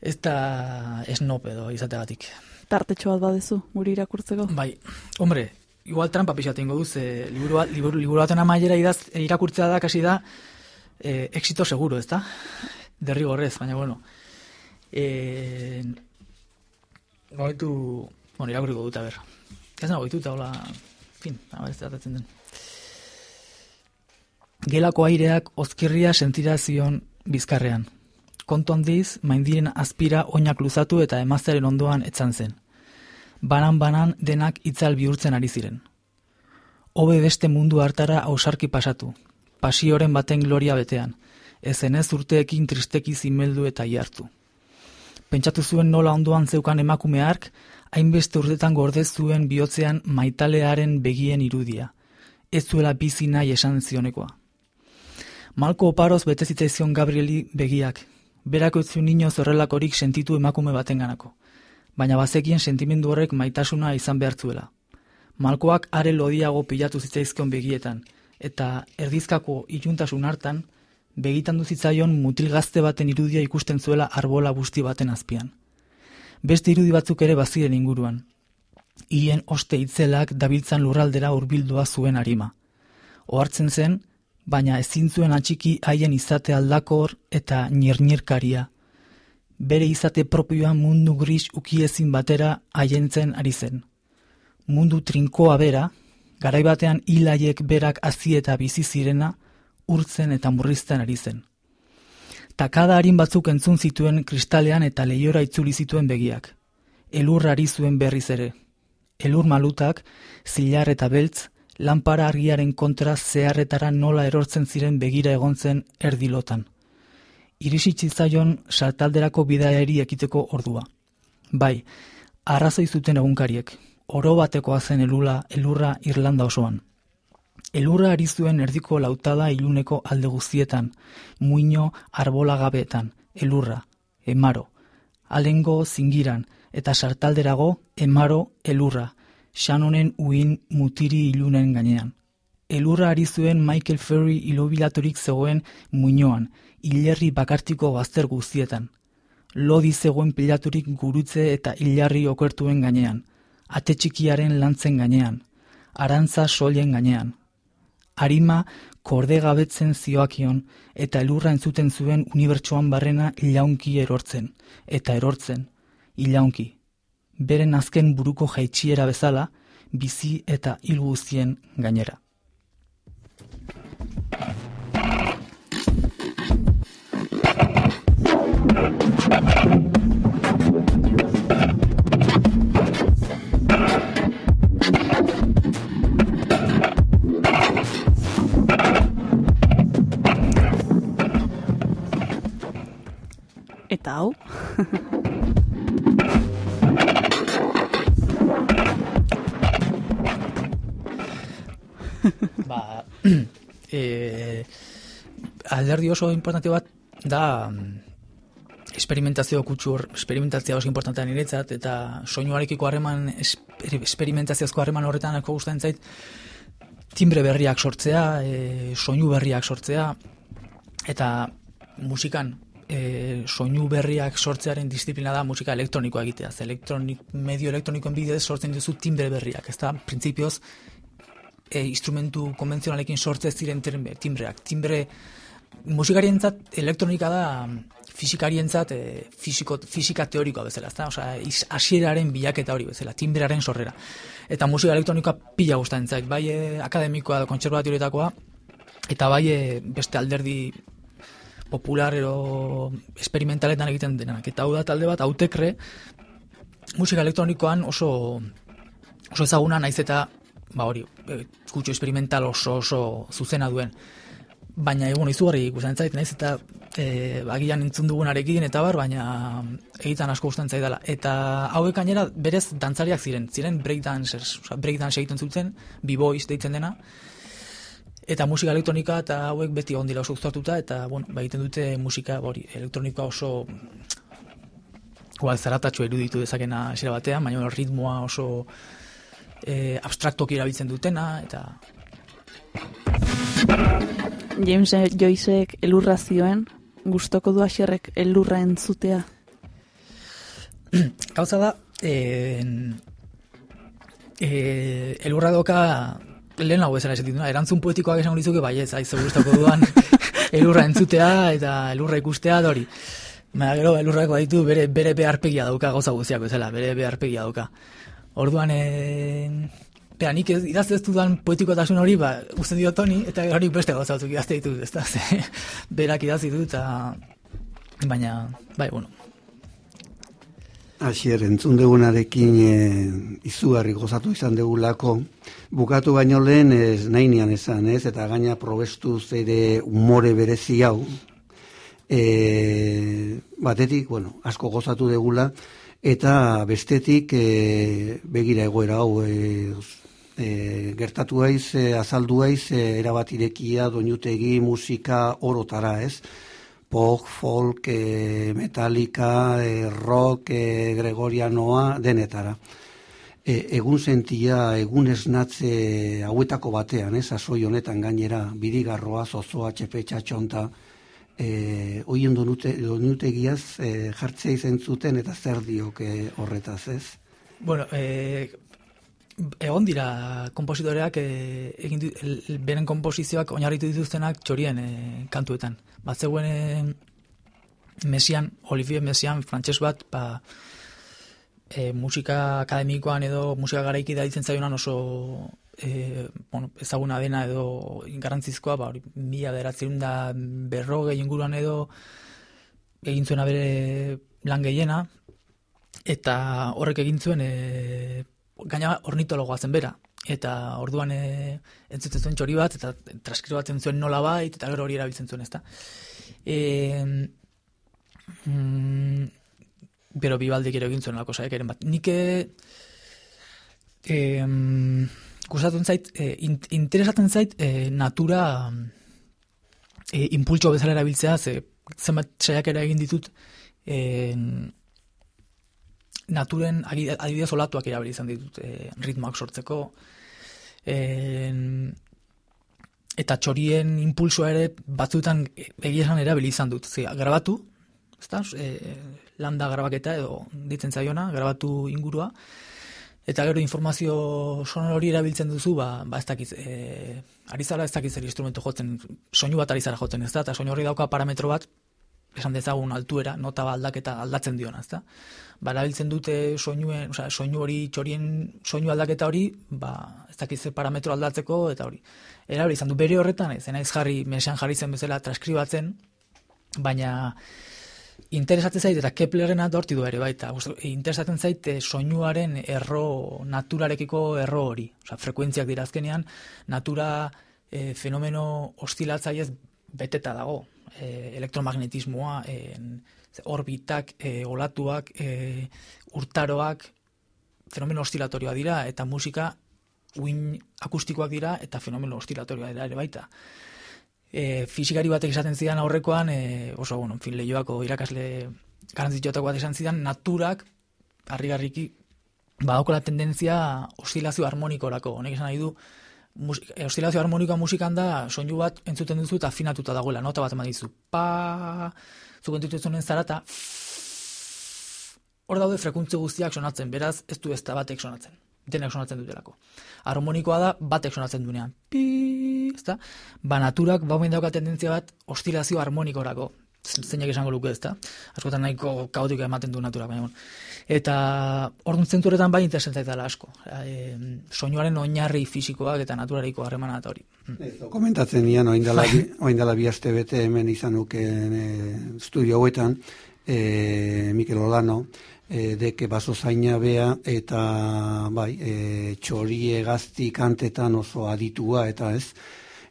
Ez da esnop edo izategatik. Tartetxo bat badezu, guri irakurtzeko? Bai, hombre, igual trampa pixat ingo duz, e, liburu, liburu, liburu baten amaiera idaz, e, irakurtzea da, kasi da, e, exito seguro, ez da? Derrigorrez, baina bueno. E, goitu, bueno, irakurriko dut, a ber. Ez nago goitu, eta hola, fin, a ber, ez tratatzen den. Gelako aireak ozkirria sentira zion bizkarrean. Kontu handiz, maindiren azpira oinak luzatu eta emaztearen ondoan etzan zen. Banan-banan denak itzal bihurtzen ari ziren. Hobe beste mundu hartara ausarki pasatu, pasioren baten gloria betean, ezen ez urteekin tristeki zimeldu eta iartu. Pentsatu zuen nola ondoan zeukan emakume hark, hainbeste urtetan gordez zuen bihotzean maitalearen begien irudia. Ez zuela bizi nahi esan zionekoa. Malko oparoz bete Gabrieli begiak. Berako ez zuen inoz horrelakorik sentitu emakume batenganako. Baina bazekien sentimendu horrek maitasuna izan behar zuela. Malkoak are lodiago pilatu zitzaizkion begietan, eta erdizkako iluntasun hartan, begitan zitzaion mutil gazte baten irudia ikusten zuela arbola busti baten azpian. Beste irudi batzuk ere baziren inguruan. Hien oste itzelak dabiltzan lurraldera hurbildua zuen arima. Ohartzen zen, baina ezin zuen atxiki haien izate aldakor eta nirnirkaria. Bere izate propioa mundu gris ukiezin batera haientzen ari zen. Mundu trinkoa bera, garaibatean hilaiek berak hazi eta bizi zirena, urtzen eta murrizten ari zen. Takada harin batzuk entzun zituen kristalean eta lehiora itzuli zituen begiak. Elur ari zuen berriz ere. Elur malutak, zilar eta beltz, lanpara argiaren kontra zeharretara nola erortzen ziren begira egon zen erdilotan. Irisitzi zaion sartalderako bidaeri ekiteko ordua. Bai, arrazoi zuten egunkariek, oro batekoa zen elula, elurra Irlanda osoan. Elurra ari zuen erdiko lautada iluneko alde guztietan, muino arbola gabeetan, elurra, emaro, alengo zingiran, eta sartalderago emaro elurra, Shannonen uin mutiri ilunen gainean. Elurra ari zuen Michael Ferry ilobilatorik zegoen muinoan, hilerri bakartiko bazter guztietan. Lodi zegoen pilaturik gurutze eta hilarri okertuen gainean, ate txikiaren lantzen gainean, arantza solen gainean. Arima korde gabetzen zioakion eta elurra entzuten zuen unibertsoan barrena ilaunki erortzen, eta erortzen, ilaunki. Beren azken buruko jaitxiera bezala, bizi eta hil guztien gainera. Eta hau, ba, e, alderdi oso importante bat da mm, esperimentazio kutxur, esperimentazio oso importantea niretzat, eta soinuarekiko harreman, esper, esperimentazioazko harreman horretan eko gustatzen zait, timbre berriak sortzea, e, soinu berriak sortzea, eta musikan e, soinu berriak sortzearen disiplina da musika elektronikoa egitea. Ze elektronik, medio elektronikoen bidez sortzen duzu timbre berriak, ez da, printzipioz, e, instrumentu konbentzionalekin sortze ziren timbre, timbreak. Timbre musikarientzat elektronika da fisikarientzat e, fisiko, fisika teorikoa bezala, ezta? Osea, hasieraren bilaketa hori bezala, timbrearen sorrera. Eta musika elektronikoa pila gustatzen zait, bai e, akademikoa da kontserbatorioetakoa eta bai e, beste alderdi popular edo esperimentaletan egiten denak. Eta hau da talde bat, autekre, musika elektronikoan oso oso ezaguna naiz eta ba hori, e, kutxo experimental oso oso zuzena duen. Baina egun izugarri ikusten zait, naiz eta e, agian entzun dugunarekin eta bar, baina egiten asko gustatzen zaidala. Eta hauek gainera berez dantzariak ziren, ziren breakdancers, osea breakdance egiten zuten, b-boys deitzen dena, eta musika elektronika eta hauek beti egon dira oso uztartuta eta bueno, ba, egiten dute musika hori elektronikoa oso igual zaratatxo iruditu dezakena esera batean, baina ritmoa oso e, abstraktoki erabiltzen dutena eta James Joycek elurra zioen, gustoko du aserrek elurra entzutea. gauza da e, e, elurra doka lehen hau bezala esatik duna, erantzun poetikoak esango dizuke, bai ez, aizu gustoko duan elurra entzutea eta elurra ikustea da hori. Baina gero elurrak baditu bere, bere beharpegia dauka gauza guztiak bezala, bere beharpegia dauka. Orduan, e, Pera, nik ez, idazte ez dudan poetikotasun hori, ba, usten dio Toni, eta nik beste gauza batzuk idazte ditut, ez da, ze, berak idazi du, eta, baina, bai, bueno, Asier, entzun dugunarekin e, izugarri gozatu izan degulako, bukatu baino lehen ez nahi esan, ez? Eta gaina probestu ere umore berezi hau, e, batetik, bueno, asko gozatu degula, eta bestetik e, begira egoera hau, e, e, gertatu aiz, e, azaldu aiz, e, erabat irekia, doinutegi, musika, orotara, ez? Pop, folk, e, metallica, e, rock, e, gregorianoa, denetara. e, egun sentia, egun esnatze hauetako batean, ez, asoi honetan gainera, birigarroa, zozoa, txepe, txatxonta, e, oien donute, donutegiaz e, jartzea izen zuten eta zer diok e, horretaz, ez? Bueno, eh, egon dira kompositoreak eh, egin du, el, beren komposizioak oinarritu dituztenak txorien eh, kantuetan. Bat zegoen eh, Mesian, Olivier Mesian, frantses bat, ba, eh, musika akademikoan edo musika garaiki da ditzen zaionan oso eh, bueno, ezaguna dena edo garrantzizkoa, ba, hori, mila beratzen da berrogei inguruan edo egin zuena bere lan gehiena, eta horrek egin zuen e, gaina ornitologoa zen bera eta orduan e, entzuten zuen txori bat eta transkribatzen zuen nola bait eta gero hori erabiltzen zuen ezta? E, mm, bero bibaldik ere egin zuen lako eren bat. Nik e, e, gustatzen zait e, in- interesatzen zait e, natura e, impultso bezala erabiltzea ze zenbat saiakera egin ditut e, naturen adibidez olatuak erabili izan ditut e, ritmoak sortzeko e, eta txorien impulsoa ere batzuetan egia esan erabili izan dut Ze, grabatu ezta e, landa grabaketa edo ditzen zaiona grabatu ingurua eta gero informazio sonor hori erabiltzen duzu ba, ba ez dakiz e, ari zara ez dakiz zer instrumentu jotzen soinu bat ari zara jotzen ez da eta soinu horri dauka parametro bat esan dezagun altuera, nota aldaketa aldatzen diona, ezta? Ba, erabiltzen dute soinuen, osea, soinu hori, txorien soinu aldaketa hori, ba, ez dakiz parametro aldatzeko, eta hori. Erabili izan du bere horretan, ez naiz jarri, mesean jarri zen bezala transkribatzen, baina interesatzen zait, eta Keplerrena da horti du ere, baita, interesatzen zait eh, soinuaren erro, naturarekiko erro hori. Osea, frekuentziak dira azkenean, natura eh, fenomeno ostilatzaiez beteta dago. E, elektromagnetismoa, e, orbitak, e, olatuak, e, urtaroak, fenomeno ostilatorioa dira, eta musika uin akustikoak dira, eta fenomeno ostilatorioa dira ere baita. E, fisikari batek esaten zidan aurrekoan, e, oso, bueno, en fin, lehioako irakasle garantzitxotako bat esan zidan, naturak, harrigarriki, badaukala tendentzia oszilazio harmonikorako. Honek esan nahi du, mus, e, oszilazio harmonikoa musikan da, soinu bat entzuten duzu eta afinatuta dagoela, nota bat eman dizu. Pa, zuk entzutzen zarata, hor daude frekuntze guztiak sonatzen, beraz ez du ez da batek sonatzen. Denek sonatzen dutelako. Harmonikoa da batek sonatzen duenean. Pi, ezta? Ba naturak baumen dauka tendentzia bat ostilazio harmonikorako. Zeinak esango luke, ezta? Askotan nahiko kaotiko ematen du naturak, baina. Eta orduan zentu horretan bai interesatzen zaidala asko. E, soinuaren oinarri fisikoak eta naturariko harremana eta hori. Mm. Komentatzen nian, oin dela, bi- orain dela bi aste bete hemen izan nuken e, studio hauetan, e, Mikel Olano, e, deke baso zaina bea, eta bai, e, txorie gazti kantetan oso aditua, eta ez,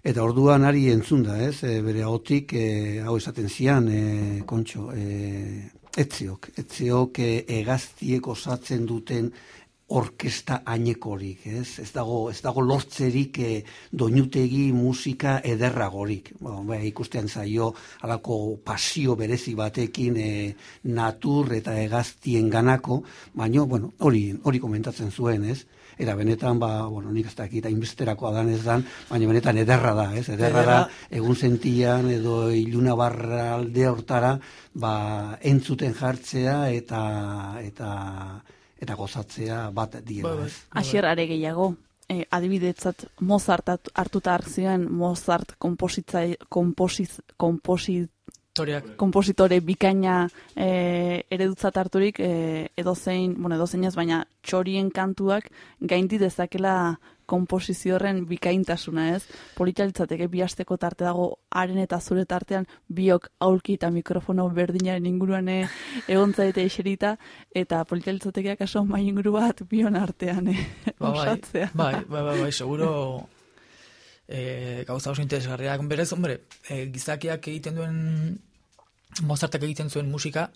Eta orduan ari entzun da, ez? E, bere ahotik, e, hau esaten zian, e, kontxo, e, etziok, etziok e, egaztiek osatzen duten orkesta ainekorik, ez? Ez dago, ez dago lortzerik e, doinutegi musika ederragorik. Ba, ba, ikusten zaio alako pasio berezi batekin e, natur eta egaztien ganako, baino, bueno, hori, hori komentatzen zuen, ez? Eta benetan, ba, bueno, nik ez dakit, hainbesterakoa dan ez dan, baina benetan ederra da, ez? Ederra da, egun sentian edo iluna barra alde hortara, ba, entzuten jartzea eta, eta, eta gozatzea bat diela, Bai, bai. ez? Asier are gehiago, e, adibidetzat Mozart hat- hartuta hartzioen Mozart kompositza, komposiz, komposit, Toriak, kompositore bikaina e, eredutzat harturik e, edozein, bueno, edozeinaz, baina txorien kantuak gaindi dezakela komposizio horren bikaintasuna, ez? Politalitzateke bi asteko tarte dago haren eta zure tartean biok aulki eta mikrofono berdinaren inguruan e, egon zaite eserita eta politalitzatekeak kaso mai inguru bat bion artean e, Ba, bai, osatzea. bai, bai, bai, bai, seguro e, gauza oso interesgarriak. Berez, hombre, e, gizakiak egiten duen, Mozartek egiten zuen musika,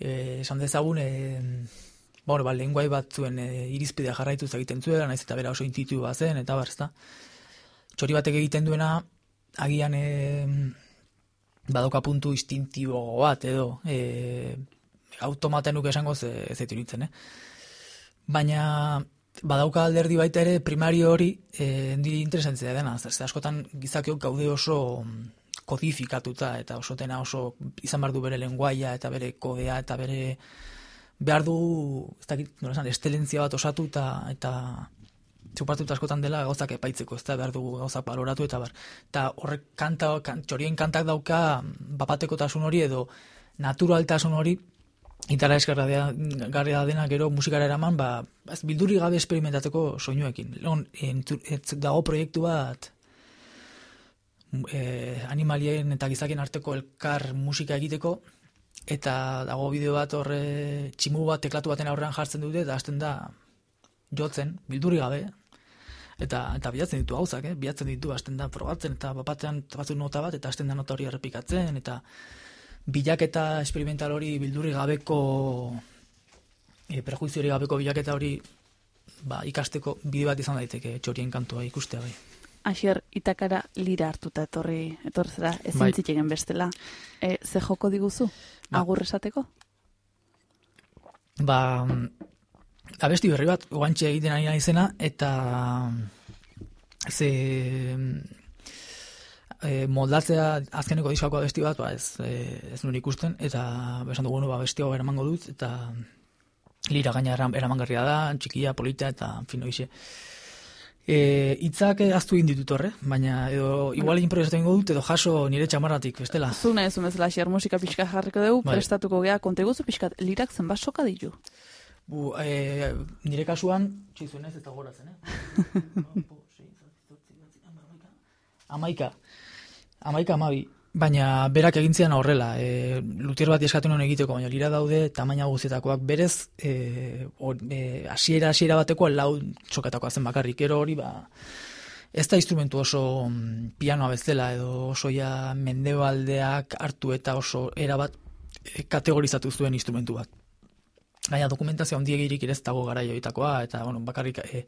e, esan dezagun, bueno, ba, lenguai bat e, irizpidea jarraituz egiten zuela, naiz eta bera oso intuitu zen, eta bar, ezta. Txori batek egiten duena, agian e, badoka puntu instintibo bat, edo, e, automaten nuke esango ze, ez eh? baina badauka alderdi baita ere primario hori e, endi interesantzia dena, ze askotan gizakiok gaude oso mm, kodifikatuta eta oso dena oso izan behar du bere lenguaia eta bere kodea eta bere behar du ez dakit, nola esan, estelentzia bat osatu eta eta txupartuta askotan dela gauzak epaitzeko, ez da behar dugu gauzak baloratu eta bar. Eta horrek kanta, kan, txorien kantak dauka bapatekotasun hori edo naturaltasun hori Itara eskarra garria dena gero musikara eraman, ba, ez bildurri gabe esperimentatzeko soinuekin. Entu, ez dago proiektu bat e, animalien eta gizakien arteko elkar musika egiteko, eta dago bideo bat horre tximu bat teklatu baten aurrean jartzen dute, eta hasten da jotzen, bildurri gabe, eta eta bilatzen ditu gauzak, eh? bilatzen ditu, hasten da probatzen, eta bapatean batzuk nota bat, eta hasten da nota hori errepikatzen, eta bilaketa experimental hori bildurri gabeko e, prejuizio hori gabeko bilaketa hori ba, ikasteko bide bat izan daiteke txorien kantua ikustea bai. Asier, itakara lira hartuta etorri, etorri zera, ezin Bai. bestela. E, ze joko diguzu? Ba. Agur esateko? Ba, abesti berri bat, guantxe egiten ari naizena, eta ze e, moldatzea azkeneko diskako abesti bat, ba, ez, e, ez nuen ikusten, eta esan dugu, ba, abesti hau eramango dut, eta lira gaina eram- eramangarria da, txikia, polita, eta en fin, hoixe. E, itzak aztu egin ditut horre, baina edo igual improvisatu egingo dut, edo jaso nire txamarratik, bestela. Zu nahi zu bezala Asier musika pixka jarriko dugu, Bai. prestatuko gea, konta iguzu pixkat, lirak zenbat soka ditu? Bu, e, nire kasuan, txizuen ez eta goratzen, eh? Amaika. Amaika amabi. Baina berak egintzean horrela. E, lutier bat eskatu non egiteko, baina lira daude tamaina guztietakoak berez, e, or, e, asiera, asiera bateko lau txokatakoa zen bakarrik. Gero hori, ba, ez da instrumentu oso mm, pianoa bezala edo oso ja mendebaldeak hartu eta oso erabat e, kategorizatu zuen instrumentu bat. Gaina dokumentazio handiegirik ere ez dago garaioitakoa, eta bueno, bakarrik e,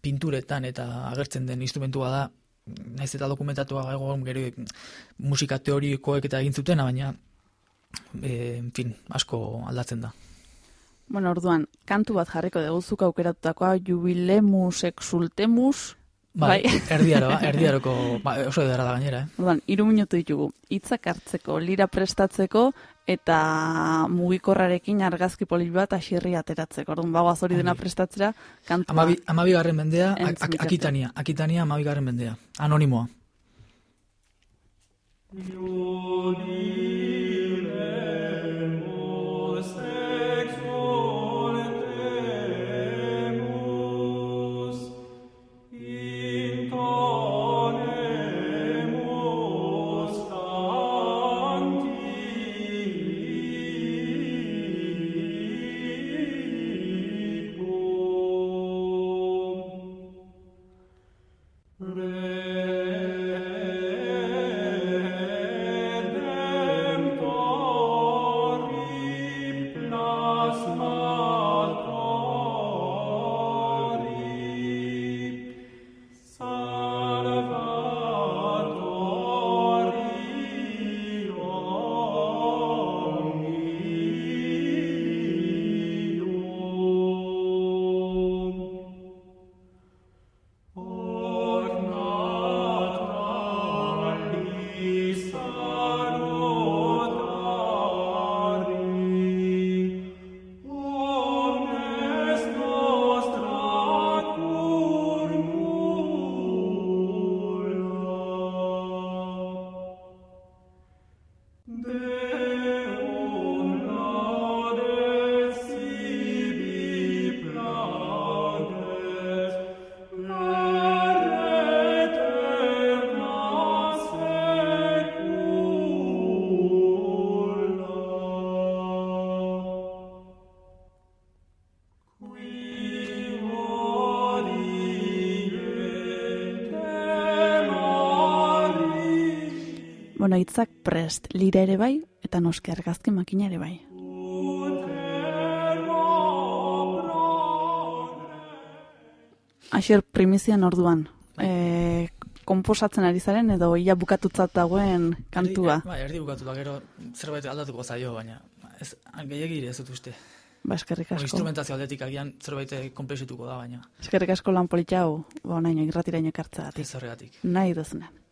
pinturetan eta agertzen den instrumentua da, naiz eta dokumentatua egon gero musika teorikoek eta egin zuten, baina e, en fin, asko aldatzen da. Bueno, orduan, kantu bat jarriko dugu zuk aukeratutakoa, jubilemus exultemus, Bai, Bai. erdiaro, erdiaroko, ba, oso edera da gainera, eh? Orduan, hiru minutu ditugu. Hitzak hartzeko, lira prestatzeko eta mugikorrarekin argazki polit bat asirri ateratzeko. Orduan, bagoaz hori dena Ongi. prestatzera, kantua. Amabi, amabi garren mendea, ak- ak- akitania, akitania amabi garren mendea, anonimoa. Bueno, emaitzak prest, lira ere bai, eta noski argazki makina ere bai. Asier primizian orduan, bai. eh, e, komposatzen ari zaren edo ia bukatutzat dagoen kantua. Erdi, bai, erdi bukatuta gero zerbait aldatuko zaio, baina ez, gehiagi ez dut uste. Ba, eskerrik asko. O, instrumentazio aldetik agian zerbait komplexituko da, baina. Eskerrik asko lan politxau, ba, onaino, irratiraino kartzatik. Ez horregatik. Nahi duzunan.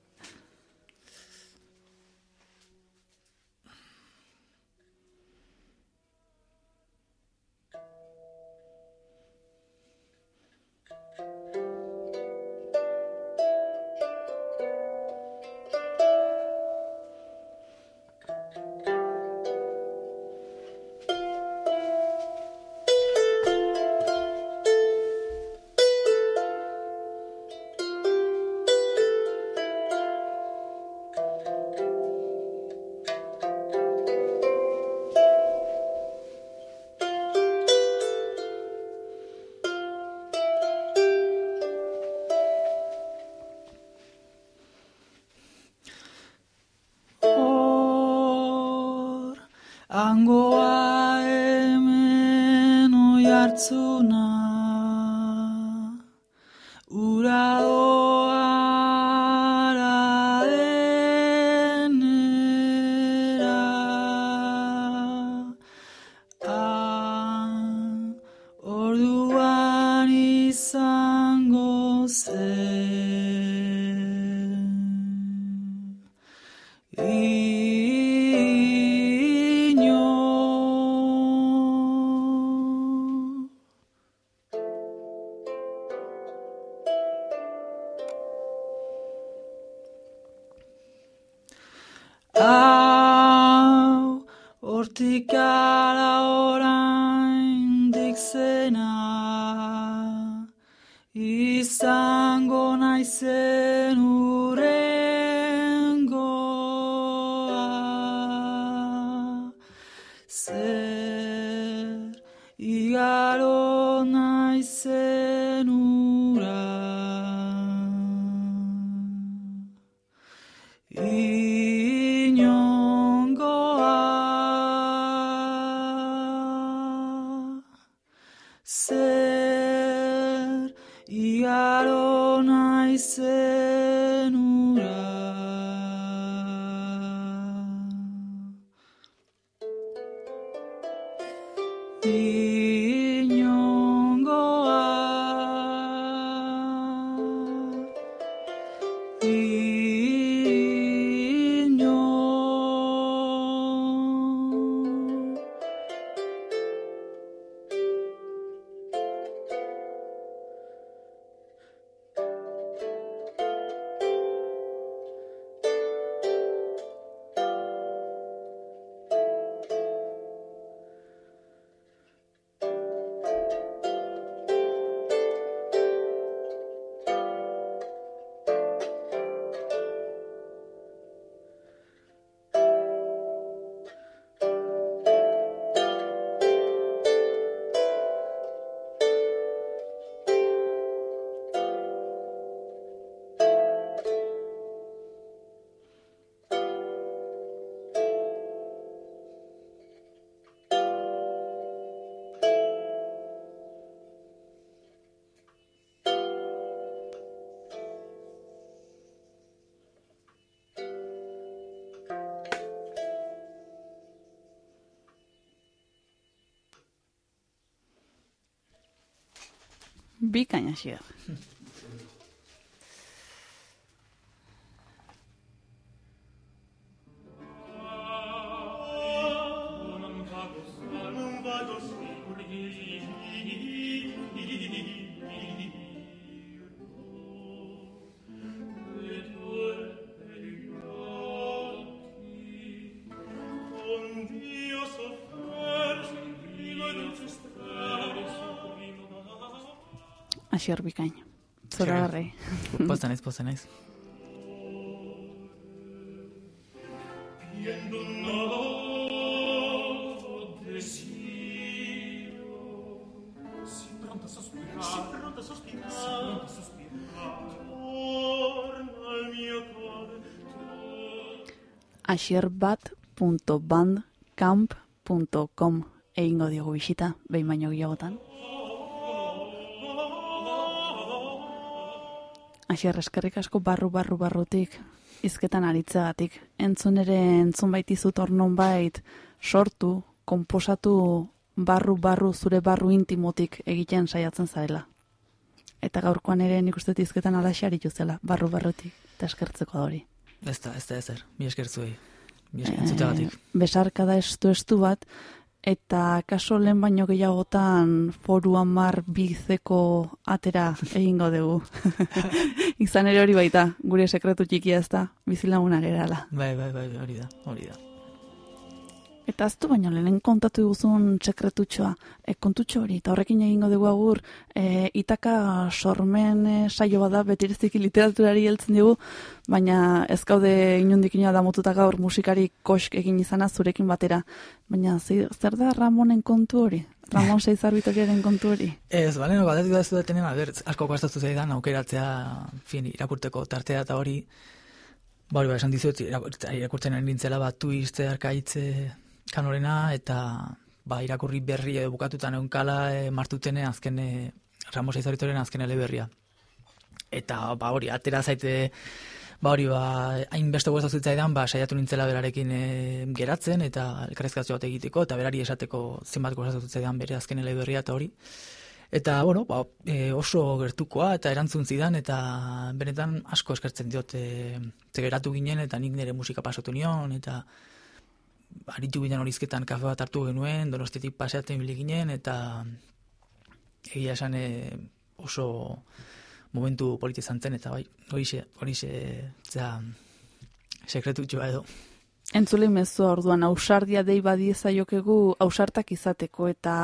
Vi Cañasier. Asier Bikain. Zora horre. Posta naiz, posta naiz. asierbat.bandcamp.com egingo diogu bisita, behin baino gehiagotan. Asier, eskerrik asko barru barru barrutik izketan aritzagatik. Entzun ere entzun baitizut hor nonbait sortu, konposatu barru barru zure barru intimotik egiten saiatzen zarela. Eta gaurkoan ere nik uste izketan alaxe aritu zela, barru barrutik, eta eskertzeko hori. Ez da, ez da, ezer, mi eskertzuei. Mi eskertzutagatik. E, eh, besarka da estu estu bat, eta kaso lehen baino gehiagotan foru amar bizeko atera egingo dugu. Izan ere hori baita, gure sekretu txikia ez da, bizilaguna gerala. Bai, bai, bai, hori da, hori da. Eta aztu baino lehen kontatu guzun sekretutxoa, e, kontutxo hori, eta horrekin egingo dugu agur, e, itaka sormen e, saio bada, betireziki literaturari heltzen dugu, baina ez gaude inundik ina damututa gaur musikari kosk egin izana zurekin batera. Baina zer da Ramonen kontu hori? Ramon Seizar Vitoriaren kontu hori? Ez, bale, no, galdetu da ez dutenen, a ber, asko kostatu zaidan aukeratzea, fin, irakurteko tartea eta hori, ba, hori, ba, esan dizuet, irakur- irakurtzen ari nintzela, bat tuiste, arkaitze, kanorena, eta, ba, irakurri berri edo bukatutan eunkala, e, martutene, azken, e, Ramos Eizaritoren azken eleberria. Eta, ba, hori, atera zaite, ba, hori, ba, hainbeste gustatzen zitzaidan, ba, saiatu nintzela berarekin e, geratzen, eta elkarrezkazio bat egiteko, eta berari esateko zenbat gustatzen zitzaidan bere azken eleberria eta hori. Eta, bueno, ba, e, oso gertukoa eta erantzun zidan, eta benetan asko eskertzen diot e, geratu ginen, eta nik nire musika pasatu nion, eta aritu ginen horizketan kafe bat hartu genuen, donostetik paseatzen bili ginen, eta egia esan e, oso momentu politi izan zen, eta bai, horixe, horixe, zera, sekretutxoa edo. Entzule mezua orduan, ausardia dei badiezaiokegu ausartak izateko eta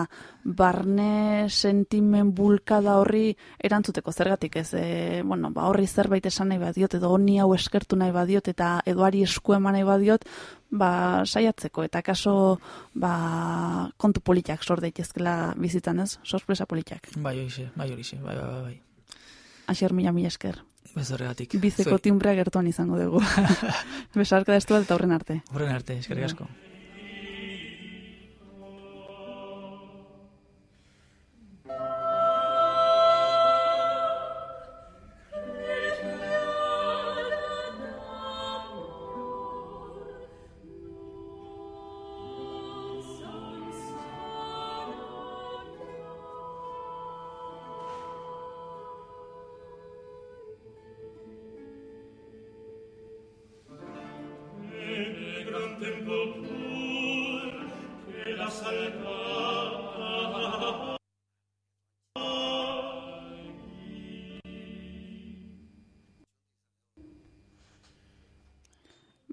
barne sentimen bulkada horri erantzuteko zergatik ez, e, bueno, ba, horri zerbait esan nahi badiot, edo honi hau eskertu nahi badiot, eta edoari esku eman nahi badiot, ba, saiatzeko, eta kaso, ba, kontu politak sor daitezkela bizitzan ez, sorpresa politak. Bai, horixe, bai, horixe, bai, bai, bai, bai. Asier mila mila esker. Ez horregatik. Bizeko Zuei. timbrea gertuan izango dugu. Besarka da bat eta horren arte. Horren arte, eskerrik asko.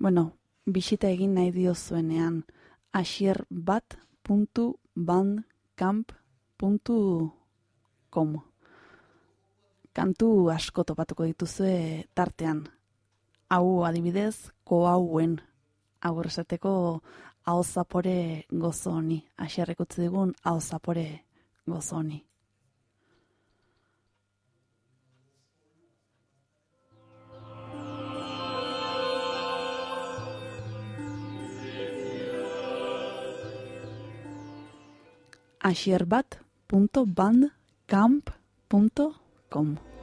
Bueno, bisita egin nahi diozuenean asierbat.bandcamp.com Kantu asko topatuko dituzue tartean. Hau adibidez, koauen. Hau esateko hau zapore gozo honi. Asierrek utzi digun hau zapore gozo honi. asierbat.bandcamp.com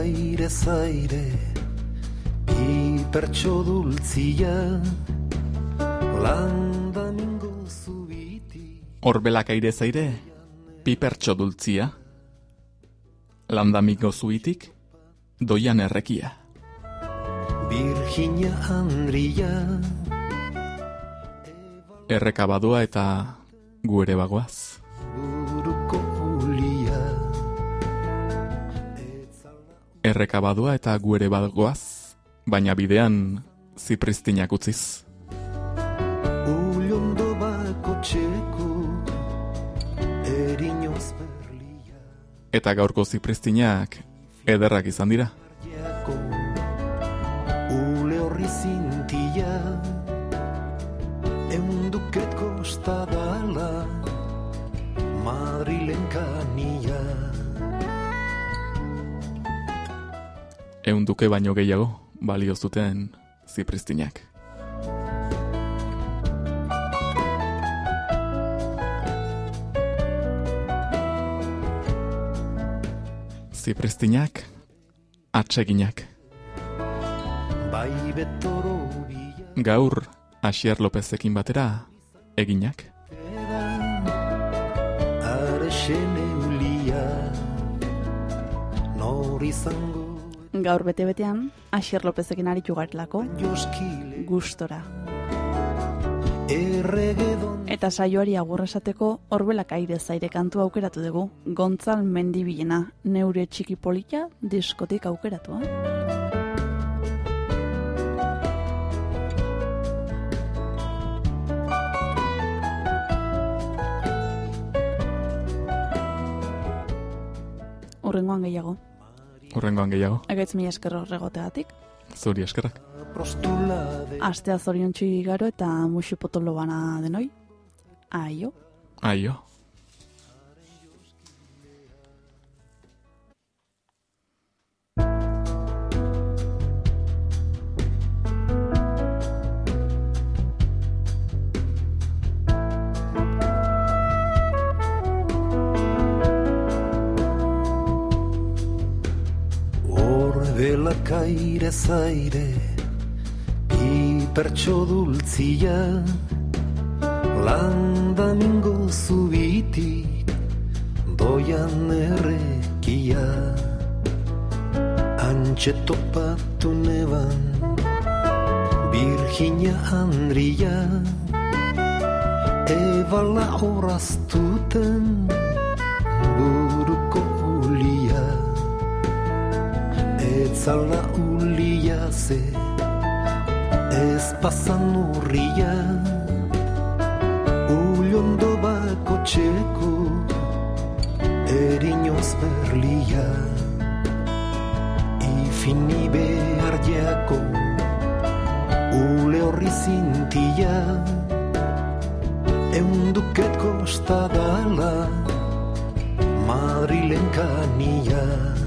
aire zaire Pipertxo dultzia Landamingo zubiti Horbelak aire zaire, pipertxo dultzia. Landamigo zuitik, doian errekia. Virginia Andria Errekabadua eta gu ere bagoaz. Errekabadua eta gu ere bagoaz, baina bidean zipristinak utziz. Ullondo bako txeko Erinoz berlia Eta gaurko zipristinak ederrak izan dira. Duke baino gehiago balio zuten zipristinak. Zipristinak, atseginak. Bai Gaur, Asier Lopezekin batera, eginak. Arexen eulia Nor izango Gaur bete-betean, Asier Lopezekin aritu Joskile gustora. Eta saioari agurra esateko horbelak aire zaire kantu aukeratu dugu. Gontzal mendibilena, neure txiki polita, diskotik aukeratu, eh? Urrengoan gehiago. Urrengoan gehiago, Egaitz mila esker horregotegatik. zuri eskerrak. Astea zorion garo eta musu potolo bana denoi. Aio. Aio. Horbelak aire zaire Pipertxo dultzia Landamingo zubitik Doian errekia Antxe topatu neban Virginia Andria Ebala horaztuten Etzala ulia ze Ez pasan urria Ullondo bako txeko Erinoz berlia Ifini behar jako Ule horri zintia Eunduket kostadala Madrilen kania